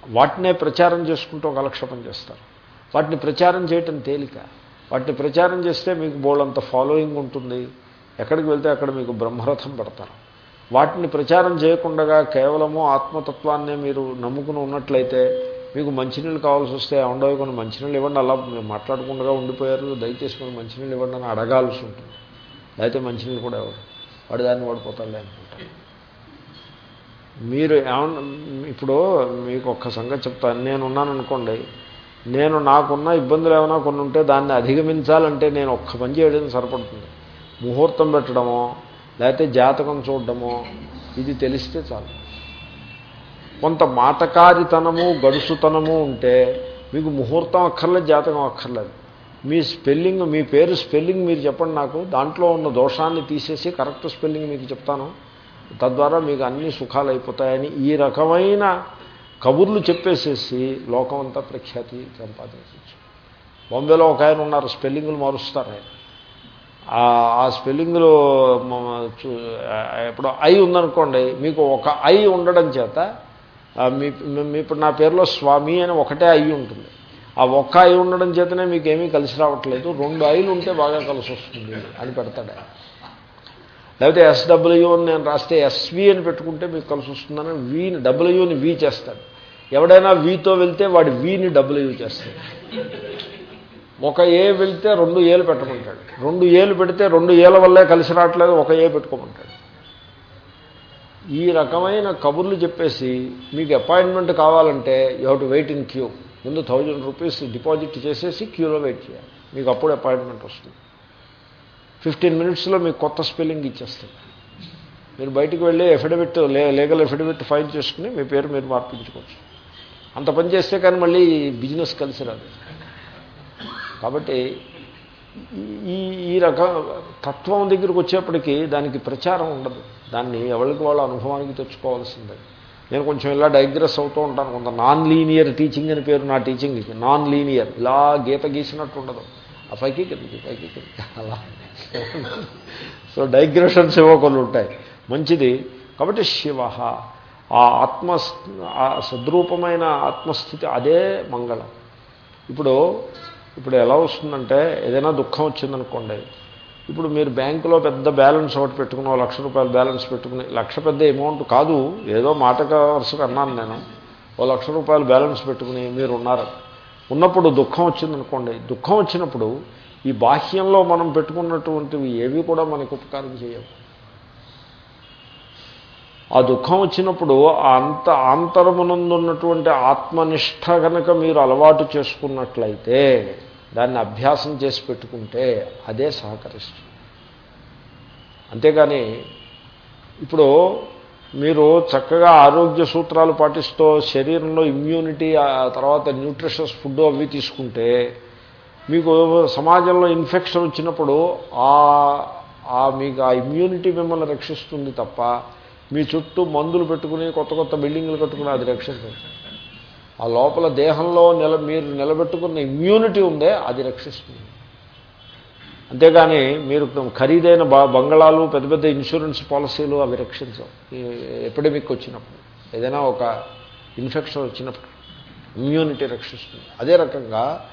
వాటినే ప్రచారం చేసుకుంటూ కలక్షేపం చేస్తారు. వాటిని ప్రచారం చేయటం తేలిక. వాటిని ప్రచారం చేస్తే మీకు బోళ్ళంత ఫాలోయింగ్ ఉంటుంది. ఎక్కడికి వెళ్తే అక్కడ మీకు బ్రహ్మరథం పెడతారు. వాటిని ప్రచారం చేయకుండా కేవలము ఆత్మతత్వాన్నే మీరు నమ్ముకుని ఉన్నట్లయితే మీకు మంచినీళ్ళు కావాల్సి వస్తే ఉండవు కొన్ని మంచినీళ్ళు ఇవ్వండి. అలా మాట్లాడకుండా ఉండిపోయారు. దయచేసి కొన్ని మంచినీళ్ళు ఇవ్వండి అని అడగాల్సి ఉంటుంది. లేకపోతే మంచినీళ్ళు కూడా ఇవ్వరు వాడు దాన్ని వాడిపోతాడులే అనుకుంటారు మీరు ఏమన్నా ఇప్పుడు మీకు ఒక్క సంగతి చెప్తాను నేను ఉన్నాను అనుకోండి. నేను నాకున్న ఇబ్బందులు ఏమైనా కొన్ని ఉంటే దాన్ని అధిగమించాలంటే నేను ఒక్క పని చేయడం సరిపడుతుంది. ముహూర్తం పెట్టడమో లేకపోతే జాతకం చూడడమో ఇది తెలిస్తే చాలు. కొంత మాటకారితనము గడుసుతనము ఉంటే మీకు ముహూర్తం అక్కర్లేదు జాతకం అక్కర్లేదు. మీ స్పెల్లింగ్ మీ పేరు స్పెల్లింగ్ మీరు చెప్పండి నాకు. దాంట్లో ఉన్న దోషాన్ని తీసేసి కరెక్ట్ స్పెల్లింగ్ మీకు చెప్తాను. తద్వారా మీకు అన్ని సుఖాలు అయిపోతాయని ఈ రకమైన కబుర్లు చెప్పేసేసి లోకం అంతా ప్రఖ్యాతి సంపాదించవచ్చు. బాంబేలో ఒక ఆయన ఉన్నారు స్పెల్లింగ్లు మారుస్తారు ఆయన. ఆ- స్పెల్లింగ్లో ఎప్పుడో ఐ ఉందనుకోండి మీకు ఒక ఐ ఉండడం చేత మీ ఇప్పుడు నా పేరులో స్వామి అని ఒకటే ఐ ఉంటుంది. ఆ ఒక్క ఐ ఉండడం చేతనే మీకు ఏమీ కలిసి రావట్లేదు. రెండు ఐలు ఉంటే బాగా కలిసి వస్తుంది అని పెడతాడు. లేకపోతే ఎస్డబ్ల్యూ అని నేను రాస్తే ఎస్వి అని పెట్టుకుంటే మీకు కలిసి వస్తుందని వీని డబ్ల్యూని వి చేస్తాడు. ఎవడైనా వీతో వెళ్తే వాడి వీని డబ్ల్యూ చేస్తాడు. ఒక ఏ వెళ్తే రెండు ఏలు పెట్టమంటాడు. రెండు ఏలు పెడితే రెండు ఏల వల్లే కలిసి రావట్లేదు ఒక ఏ పెట్టుకోమంటాడు. ఈ రకమైన కబుర్లు చెప్పేసి మీకు అపాయింట్మెంట్ కావాలంటే you have to wait in queue. ముందు థౌజండ్ రూపీస్ డిపాజిట్ చేసేసి క్యూలో వెయిట్ చేయాలి. మీకు అప్పుడు అపాయింట్మెంట్ వస్తుంది. ఫిఫ్టీన్ మినిట్స్లో మీకు కొత్త స్పెల్లింగ్ ఇచ్చేస్తుంది. మీరు బయటకు వెళ్ళి ఎఫిడవిట్ లీగల్ ఎఫిడవిట్ ఫైల్ చేసుకుని మీ పేరు మీరు మార్పించుకోవచ్చు. అంత పని చేస్తే కానీ మళ్ళీ బిజినెస్ కలిసి రాదు. కాబట్టి ఈ ఈ రకం తత్వం దగ్గరికి వచ్చేప్పటికీ దానికి ప్రచారం ఉండదు. దాన్ని ఎవరికి వాళ్ళ అనుభవానికి తెచ్చుకోవాల్సిందే. నేను కొంచెం ఇలా డైగ్రెస్ అవుతూ ఉంటాను. కొంత నాన్ లీనియర్ టీచింగ్ అని పేరు నా టీచింగ్కి నాన్ లీనియర్ ఇలా గీత గీసినట్టు ఉండదు. ఆ పైకి కిందకి పైకి కిందకి. అలా. సో డైగ్రెషన్స్ ఏవో కొన్ని ఉంటాయి. మంచిది. కాబట్టి శివ ఆ ఆత్మ ఆ సద్రూపమైన ఆత్మస్థితి అదే మంగళం. ఇప్పుడు ఇప్పుడు ఎలా వస్తుందంటే ఏదైనా దుఃఖం వచ్చిందనుకోండి. ఇప్పుడు మీరు బ్యాంకులో పెద్ద బ్యాలెన్స్ ఒకటి పెట్టుకుని లక్ష రూపాయలు బ్యాలెన్స్ పెట్టుకుని లక్ష పెద్ద అమౌంట్ కాదు ఏదో మాటక వరుసగా అన్నాను నేను. ఓ లక్ష రూపాయలు బ్యాలెన్స్ పెట్టుకుని మీరు ఉన్నారు. ఉన్నప్పుడు దుఃఖం వచ్చిందనుకోండి. దుఃఖం వచ్చినప్పుడు ఈ బాహ్యంలో మనం పెట్టుకున్నటువంటివి ఏవి కూడా మనకు ఉపకారం చేయవు. ఆ దుఃఖం వచ్చినప్పుడు ఆ అంత ఆంతరమునందున్నటువంటి ఆత్మనిష్ట కనుక మీరు అలవాటు చేసుకున్నట్లయితే దాన్ని అభ్యాసం చేసి పెట్టుకుంటే అదే సహకరిస్తుంది. అంతేగాని ఇప్పుడు మీరు చక్కగా ఆరోగ్య సూత్రాలు పాటిస్తూ శరీరంలో ఇమ్యూనిటీ ఆ తర్వాత న్యూట్రిషస్ ఫుడ్ అవి తీసుకుంటే మీకు సమాజంలో ఇన్ఫెక్షన్ వచ్చినప్పుడు ఆ ఆ మీకు ఆ ఇమ్యూనిటీ మిమ్మల్ని రక్షిస్తుంది తప్ప మీ చుట్టూ మందులు పెట్టుకుని కొత్త కొత్త బిల్డింగ్లు కట్టుకుని అది రక్షిస్తుంది ఆ లోపల దేహంలో నిల మీరు నిలబెట్టుకున్న ఇమ్యూనిటీ ఉందే అది రక్షిస్తుంది. అంతేగాని మీరు ఖరీదైన బ బంగళాలు పెద్ద పెద్ద ఇన్సూరెన్స్ పాలసీలు అవి రక్షించవు. ఎపిడమిక్ వచ్చినప్పుడు. ఏదైనా ఒక ఇన్ఫెక్షన్ వచ్చినప్పుడు. ఇమ్యూనిటీ రక్షిస్తుంది. అదే రకంగా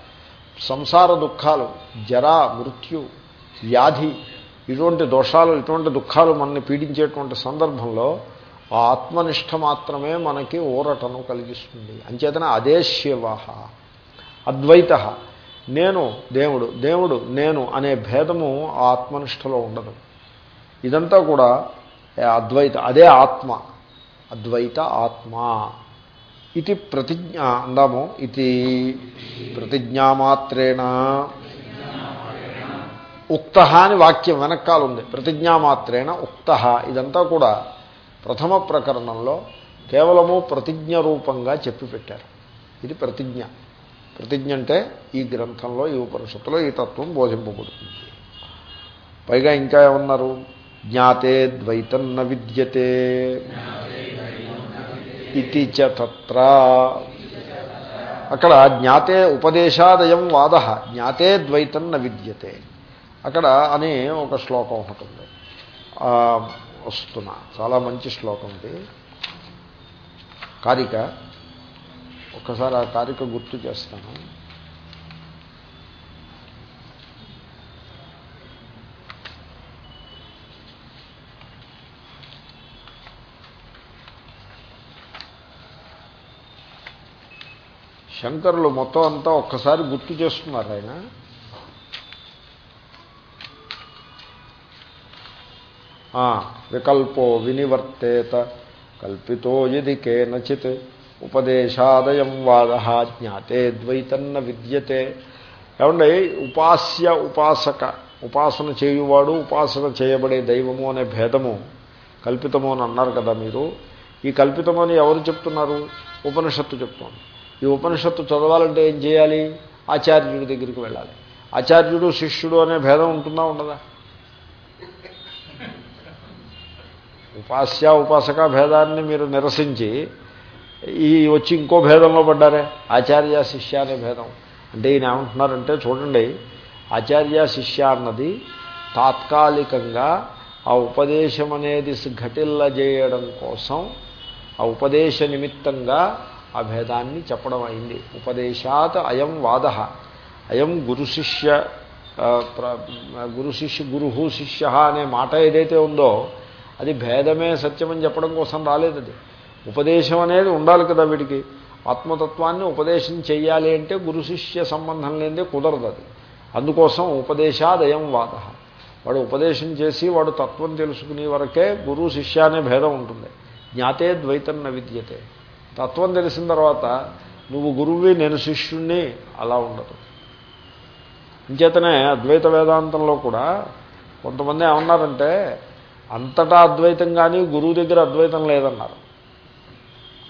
సంసార దుఃఖాలు జర మృత్యు వ్యాధి ఇటువంటి దోషాలు ఇటువంటి దుఃఖాలు మనల్ని పీడించేటువంటి సందర్భంలో ఆ ఆత్మనిష్ట మాత్రమే మనకి ఊరటను కలిగిస్తుంది. అంచేతన అదే శివ. అద్వైత. నేను దేవుడు దేవుడు నేను అనే భేదము ఆ ఆత్మనిష్టలో ఉండదు. ఇదంతా కూడా అద్వైత అదే ఆత్మ. అద్వైత ఆత్మ. ఇది ప్రతిజ్ఞ అందాము ఇది ప్రతిజ్ఞామాత్రేణ ఉక్త అని వాక్యం వెనకాల ఉంది. ప్రతిజ్ఞామాత్రేణ ఉక్త. ఇదంతా కూడా ప్రథమ ప్రకరణంలో కేవలము ప్రతిజ్ఞ రూపంగా చెప్పి పెట్టారు. ఇది ప్రతిజ్ఞ. ప్రతిజ్ఞ అంటే ఈ గ్రంథంలో ఈ ఉపనిషత్తులో ఈ తత్వం బోధింపబడుతుంది. పైగా ఇంకా ఏమన్నారు? జ్ఞాతే ద్వైతన్న విద్యతే. ఇది చ తత్ర. అక్కడ జ్ఞాతే ఉపదేశాదయం వాద. జ్ఞాతే ద్వైతన్న విద్యతే. అక్కడ అని ఒక శ్లోకం ఒకటి ఉంది. వస్తున్నా. చాలా మంచి శ్లోకం ఇది. కారిక ఒక్కసారి ఆ కారిక గుర్తు చేస్తాను. శంకరులు మొత్తం అంతా ఒక్కసారి గుర్తు చేస్తున్నారు ఆయన. వికల్పో వినివర్తేత. కల్పితో ఇది కేనచిత్. ఉపదేశాదయం వాద జ్ఞాతే ద్వైతన్న విద్యతే. ఏమండి ఉపాస్య ఉపాసక. ఉపాసన చేయువాడు ఉపాసన చేయబడే దైవము అనే భేదము కల్పితము అని అన్నారు కదా మీరు. ఈ కల్పితమని ఎవరు చెప్తున్నారు? ఉపనిషత్తు చెప్తోంది. ఈ ఉపనిషత్తు చదవాలంటే ఏం చేయాలి? ఆచార్యుడి దగ్గరికి వెళ్ళాలి. ఆచార్యుడు శిష్యుడు అనే భేదం ఉంటుందా ఉండదా? ఉపాస్య ఉపాసక భేదాన్ని మీరు నిరసించి ఈ వచ్చి ఇంకో భేదంలో పడ్డారే ఆచార్య శిష్య అనే భేదం. అంటే ఈయన ఏమంటున్నారంటే చూడండి ఆచార్య శిష్య అన్నది తాత్కాలికంగా ఆ ఉపదేశం అనేది ఘటిల్ల చేయడం కోసం ఆ ఉపదేశ నిమిత్తంగా ఆ భేదాన్ని చెప్పడం అయింది. ఉపదేశాత్ అయం వాద. అయం గురు శిష్య గురు శిష్య గురు శిష్య అనే మాట ఏదైతే ఉందో అది భేదమే సత్యమని చెప్పడం కోసం రాలేదు అది. ఉపదేశం అనేది ఉండాలి కదా వీడికి. ఆత్మతత్వాన్ని ఉపదేశం చెయ్యాలి అంటే గురు శిష్య సంబంధం లేదే కుదరదు అది. అందుకోసం ఉపదేశాదయం వాద. వాడు ఉపదేశం చేసి వాడు తత్వం తెలుసుకునే వరకే గురు శిష్య అనే భేదం ఉంటుంది. జ్ఞాతే ద్వైతన్న విద్యతే. తత్వం తెలిసిన తర్వాత నువ్వు గురువువి నేను శిష్యుణ్ణి అలా ఉండదు. ఇంచేతనే అద్వైత వేదాంతంలో కూడా కొంతమంది ఏమన్నారంటే అంతటా అద్వైతం కానీ గురువు దగ్గర అద్వైతం లేదన్నారు.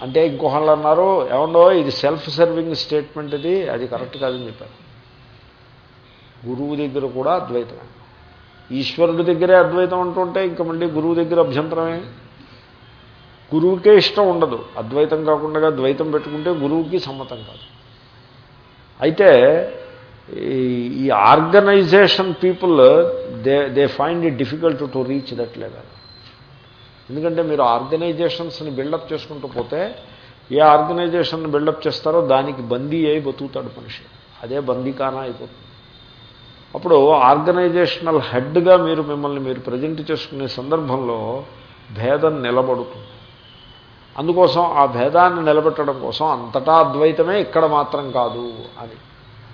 అంటే ఇంకొకళ్ళు అన్నారు ఏమన్నా ఇది సెల్ఫ్ సర్వింగ్ స్టేట్మెంట్ ఇది అది కరెక్ట్ కాదని చెప్పారు. గురువు దగ్గర కూడా అద్వైతమే ఈశ్వరుడి దగ్గరే అద్వైతం అంటుంటే ఇంక మళ్ళీ గురువు దగ్గర అభ్యంతరమే గురువుకే ఇష్టం ఉండదు. అద్వైతం కాకుండా ద్వైతం పెట్టుకుంటే గురువుకి సమ్మతం కాదు. అయితే ఈ organization people they they find it difficult to reach that level. ఎందుకంటే మీరు ఆర్గనైజేషన్స్ని బిల్డప్ చేసుకుంటూ పోతే ఏ ఆర్గనైజేషన్ బిల్డప్ చేస్తారో దానికి బందీ అయి బతుకుతాడు మనిషి. అదే బందీకానా అయిపోతుంది. అప్పుడు ఆర్గనైజేషనల్ హెడ్గా మీరు మిమ్మల్ని మీరు ప్రజెంట్ చేసుకునే సందర్భంలో భేదం నిలబడుతుంది. అందుకోసం ఆ భేదాన్ని నిలబెట్టడం కోసం అంతటా అద్వైతమే ఇక్కడ మాత్రం కాదు అని.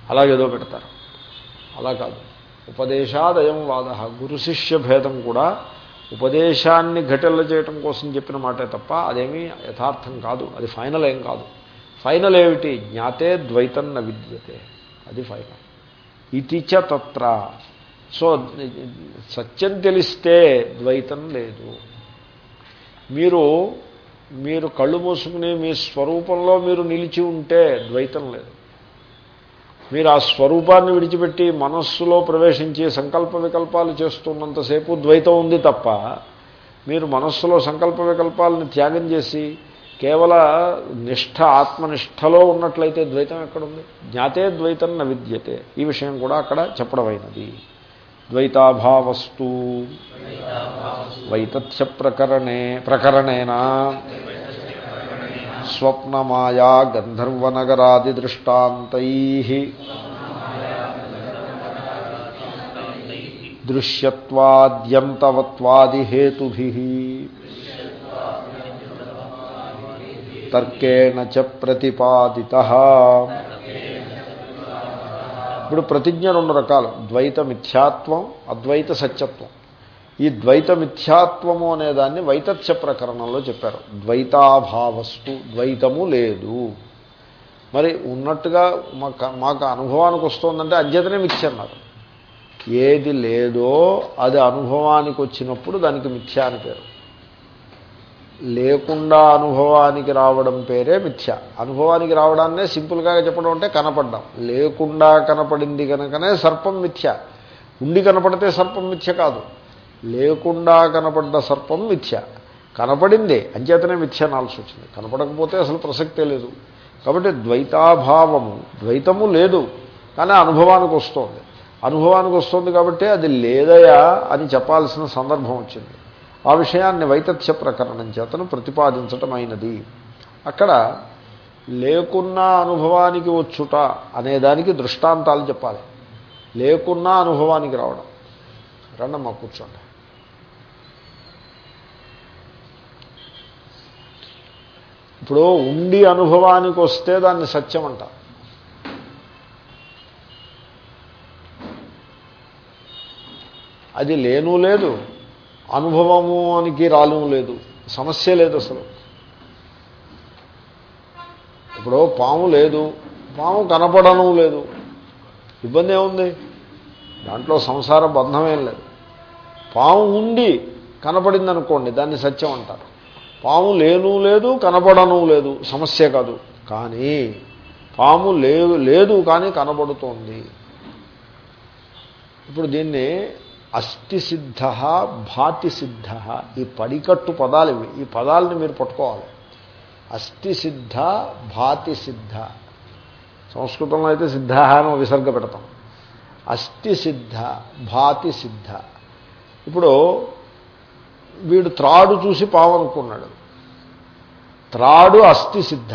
అలాగేదో పెడతారు. అలా కాదు. ఉపదేశాదయం వాద. గురు శిష్య భేదం కూడా ఉపదేశాన్ని ఘటనలు చేయటం కోసం చెప్పిన మాటే తప్ప అదేమీ యథార్థం కాదు. అది ఫైనల్ ఏం కాదు. ఫైనల్ ఏమిటి? జ్ఞాతే ద్వైతం న విద్యతే. అది ఫైనల్. ఇతిచ తత్ర. సో సత్యం తెలిస్తే ద్వైతం లేదు. మీరు మీరు కళ్ళు మూసుకుని మీ స్వరూపంలో మీరు నిలిచి ఉంటే ద్వైతం లేదు. మీరు ఆ స్వరూపాన్ని విడిచిపెట్టి మనస్సులో ప్రవేశించి సంకల్ప వికల్పాలు చేస్తున్నంతసేపు ద్వైతం ఉంది తప్ప మీరు మనస్సులో సంకల్ప వికల్పాలను త్యాగం చేసి కేవల నిష్ఠ ఆత్మనిష్టలో ఉన్నట్లయితే ద్వైతం ఎక్కడుంది? జ్ఞాతే ద్వైతం న విద్యతే. ఈ విషయం కూడా అక్కడ చెప్పడమైనది. ద్వైతాభావస్తు. వైతథ్య ప్రకరణే ప్రకరణేనా? స్వప్నమాయా గంధర్వనగరాది దృష్టాంతై దృశ్యత్వాద్యంతవత్వాదిహేతుభి తర్కేణ చ ప్రతిపాదిత ఇప్పుడు ప్రతిజ్ఞ రెండు రకాలు. ద్వైత మిథ్యాత్వం అద్వైత సత్యత్వం ఈ ద్వైత మిథ్యాత్వము అనేదాన్ని వైతథ్య ప్రకరణంలో చెప్పారు. ద్వైతాభావస్తు ద్వైతము లేదు. మరి ఉన్నట్టుగా మాకు మాకు అనుభవానికి వస్తుందంటే అధ్యతనే మిథ్య అన్నారు. ఏది లేదో అది అనుభవానికి వచ్చినప్పుడు దానికి మిథ్య అని పేరు. లేకుండా అనుభవానికి రావడం పేరే మిథ్య. అనుభవానికి రావడాన్నే సింపుల్గా చెప్పడం అంటే కనపడ్డాం. లేకుండా కనపడింది కనుకనే సర్పం మిథ్య. ఉండి కనపడితే సర్పం మిథ్య కాదు. లేకుండా కనపడ్డ సర్పం మిథ్య. కనపడింది అంచేతనే మిథ్య అనాల్సి వచ్చింది. కనపడకపోతే అసలు ప్రసక్తే లేదు. కాబట్టి ద్వైతాభావము ద్వైతము లేదు. కానీ అనుభవానికి వస్తుంది. అనుభవానికి వస్తుంది కాబట్టి అది లేదయా అని చెప్పాల్సిన సందర్భం వచ్చింది. ఆ విషయాన్ని వైతథ్య ప్రకరణం చేతను ప్రతిపాదించటం అయినది. అక్కడ లేకున్నా అనుభవానికి వచ్చుట అనేదానికి దృష్టాంతాలు చెప్పాలి. లేకున్నా అనుభవానికి రావడం. రండమ్మా కూర్చోండి. ఇప్పుడు ఉండి అనుభవానికి వస్తే దాన్ని సత్యం అంట. అది లేను లేదు అనుభవము అనికి రాను లేదు సమస్య లేదు అసలు. ఇప్పుడు పాము లేదు పాము కనపడను లేదు. ఇబ్బంది ఏముంది? దాంట్లో సంసార బంధమేం లేదు. పాము ఉండి కనపడింది అనుకోండి దాన్ని సత్యం అంటారు. పాము లేను లేదు కనబడను లేదు. సమస్య కాదు. కానీ పాము లేదు లేదు కానీ కనబడుతోంది. ఇప్పుడు దీన్ని అస్థిసిద్ధ సిద్ధ భాతి సిద్ధ ఈ పడికట్టు పదాలు ఇవి. ఈ పదాలని మీరు పట్టుకోవాలి. అస్థిసిద్ధ భాతిసిద్ధ. భాతి సిద్ధ సంస్కృతంలో అయితే సిద్ధ అని విసర్గ పెడతాం. అస్థిసిద్ధ సిద్ధ భాతి సిద్ధ ఇప్పుడు వీడు త్రాడు చూసి పావనుకున్నాడు అనుకున్నాడు. త్రాడు అస్థి సిద్ధ.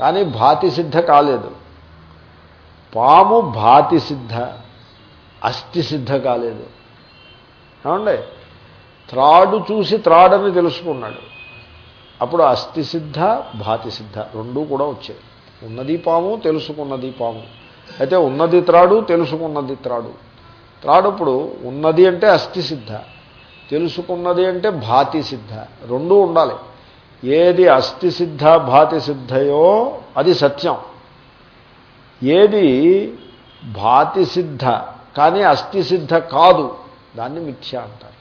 కానీ భాతి సిద్ధ కాలేదు. పాము భాతి సిద్ధ అస్థి సిద్ధ కాలేదు. ఏమండి? త్రాడు చూసి త్రాడని తెలుసుకున్నాడు. అప్పుడు అస్థి సిద్ధ భాతి సిద్ధ రెండూ కూడా వచ్చాయి. ఉన్నది పాము తెలుసుకున్నది పాము. అయితే ఉన్నది త్రాడు తెలుసుకున్నది త్రాడు. త్రాడప్పుడు ఉన్నది అంటే అస్థి సిద్ధ. తెలుసుకున్నది అంటే భాతి సిద్ధ. రెండూ ఉండాలి. ఏది అస్థి సిద్ధ భాతి సిద్ధయో అది సత్యం. ఏది భాతి సిద్ధ కానీ అస్థి సిద్ధ కాదు దాన్ని మిథ్య అంటారు.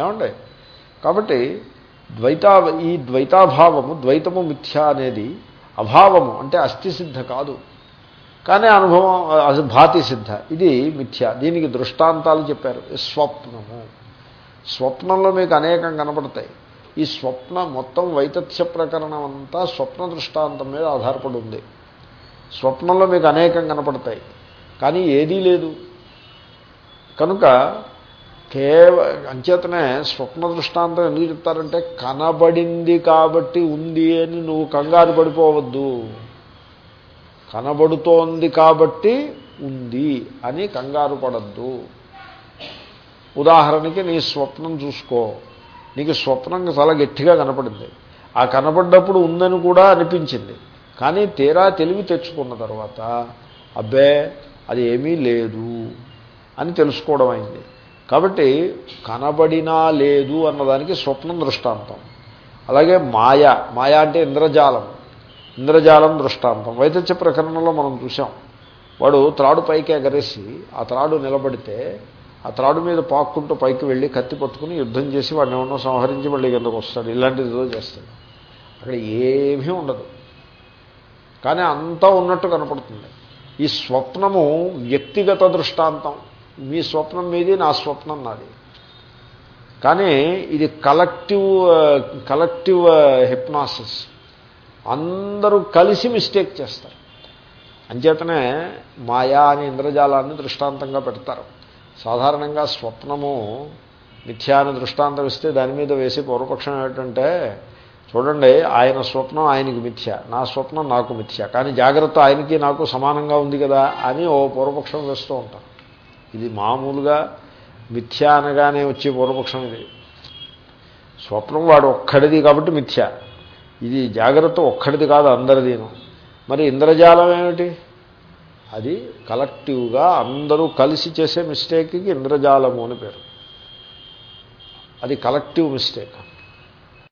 ఏమండి? కాబట్టి ద్వైతా ఈ ద్వైతాభావము ద్వైతము మిథ్య అనేది అభావము అంటే అస్థిసిద్ధ కాదు. కానీ అనుభవం అది భాతి సిద్ధ. ఇది మిథ్య. దీనికి దృష్టాంతాలు చెప్పారు. స్వప్నము. స్వప్నంలో మీకు అనేకం కనపడతాయి. ఈ స్వప్న మొత్తం వైతథ్య ప్రకరణం అంతా స్వప్న దృష్టాంతం మీద ఆధారపడి ఉంది. స్వప్నంలో మీకు అనేకం కనపడతాయి. కానీ ఏదీ లేదు. కనుక కేవ అంచేతనే స్వప్న దృష్టాంతం ఎందుకు చెప్తారంటే కనబడింది కాబట్టి ఉంది అని నువ్వు కంగారు పడిపోవద్దు. కనబడుతోంది కాబట్టి ఉంది అని కంగారు పడద్దు. ఉదాహరణకి నీ స్వప్నం చూసుకో. నీకు స్వప్నం చాలా గట్టిగా కనపడింది. ఆ కనపడ్డప్పుడు ఉందని కూడా అనిపించింది. కానీ తీరా తెలివి తెచ్చుకున్న తర్వాత అబ్బే అది ఏమీ లేదు అని తెలుసుకోవడం అయింది. కాబట్టి కనబడినా లేదు అన్నదానికి స్వప్నం దృష్టాంతం. అలాగే మాయ మాయ అంటే ఇంద్రజాలం. ఇంద్రజాలం దృష్టాంతం. వైద్య ప్రకరణంలో మనం చూసాం వాడు త్రాడు పైకి ఎగరేసి ఆ త్రాడు నిలబడితే ఆ త్రాడు మీద పాక్కుంటూ పైకి వెళ్ళి కత్తి పట్టుకుని యుద్ధం చేసి వాడిని ఏమన్నా సంహరించి మళ్ళీ కిందకు వస్తాడు. ఇలాంటిది ఏదో చేస్తాడు. అక్కడ ఏమీ ఉండదు. కానీ అంతా ఉన్నట్టు కనపడుతుంది. ఈ స్వప్నము వ్యక్తిగత దృష్టాంతం. మీ స్వప్నం మీది నా స్వప్నం నాది. కానీ ఇది కలెక్టివ్ కలెక్టివ్ హిప్నాసిస్. అందరూ కలిసి మిస్టేక్ చేస్తారు. అంచేతనే మాయా అని ఇంద్రజాలాన్ని దృష్టాంతంగా పెడతారు. సాధారణంగా స్వప్నము మిథ్యాన్ని దృష్టాంతం ఇస్తే దాని మీద వేసే పూర్వపక్షం ఏమిటంటే చూడండి ఆయన స్వప్నం ఆయనకి మిథ్య నా స్వప్నం నాకు మిథ్య కానీ జాగ్రత్త ఆయనకి నాకు సమానంగా ఉంది కదా అని ఓ పూర్వపక్షం వేస్తూ ఉంటారు. ఇది మామూలుగా మిథ్య అనగానే వచ్చే పూర్వపక్షం ఇది. స్వప్నం వాడు ఒక్కడిది కాబట్టి మిథ్య. ఇది జాగ్రత్త ఒక్కడిది కాదు అందరిదీను. మరి ఇంద్రజాలం ఏమిటి? అది కలెక్టివ్గా అందరూ కలిసి చేసే మిస్టేక్కి ఇంద్రజాలము అని పేరు. అది కలెక్టివ్ మిస్టేక్.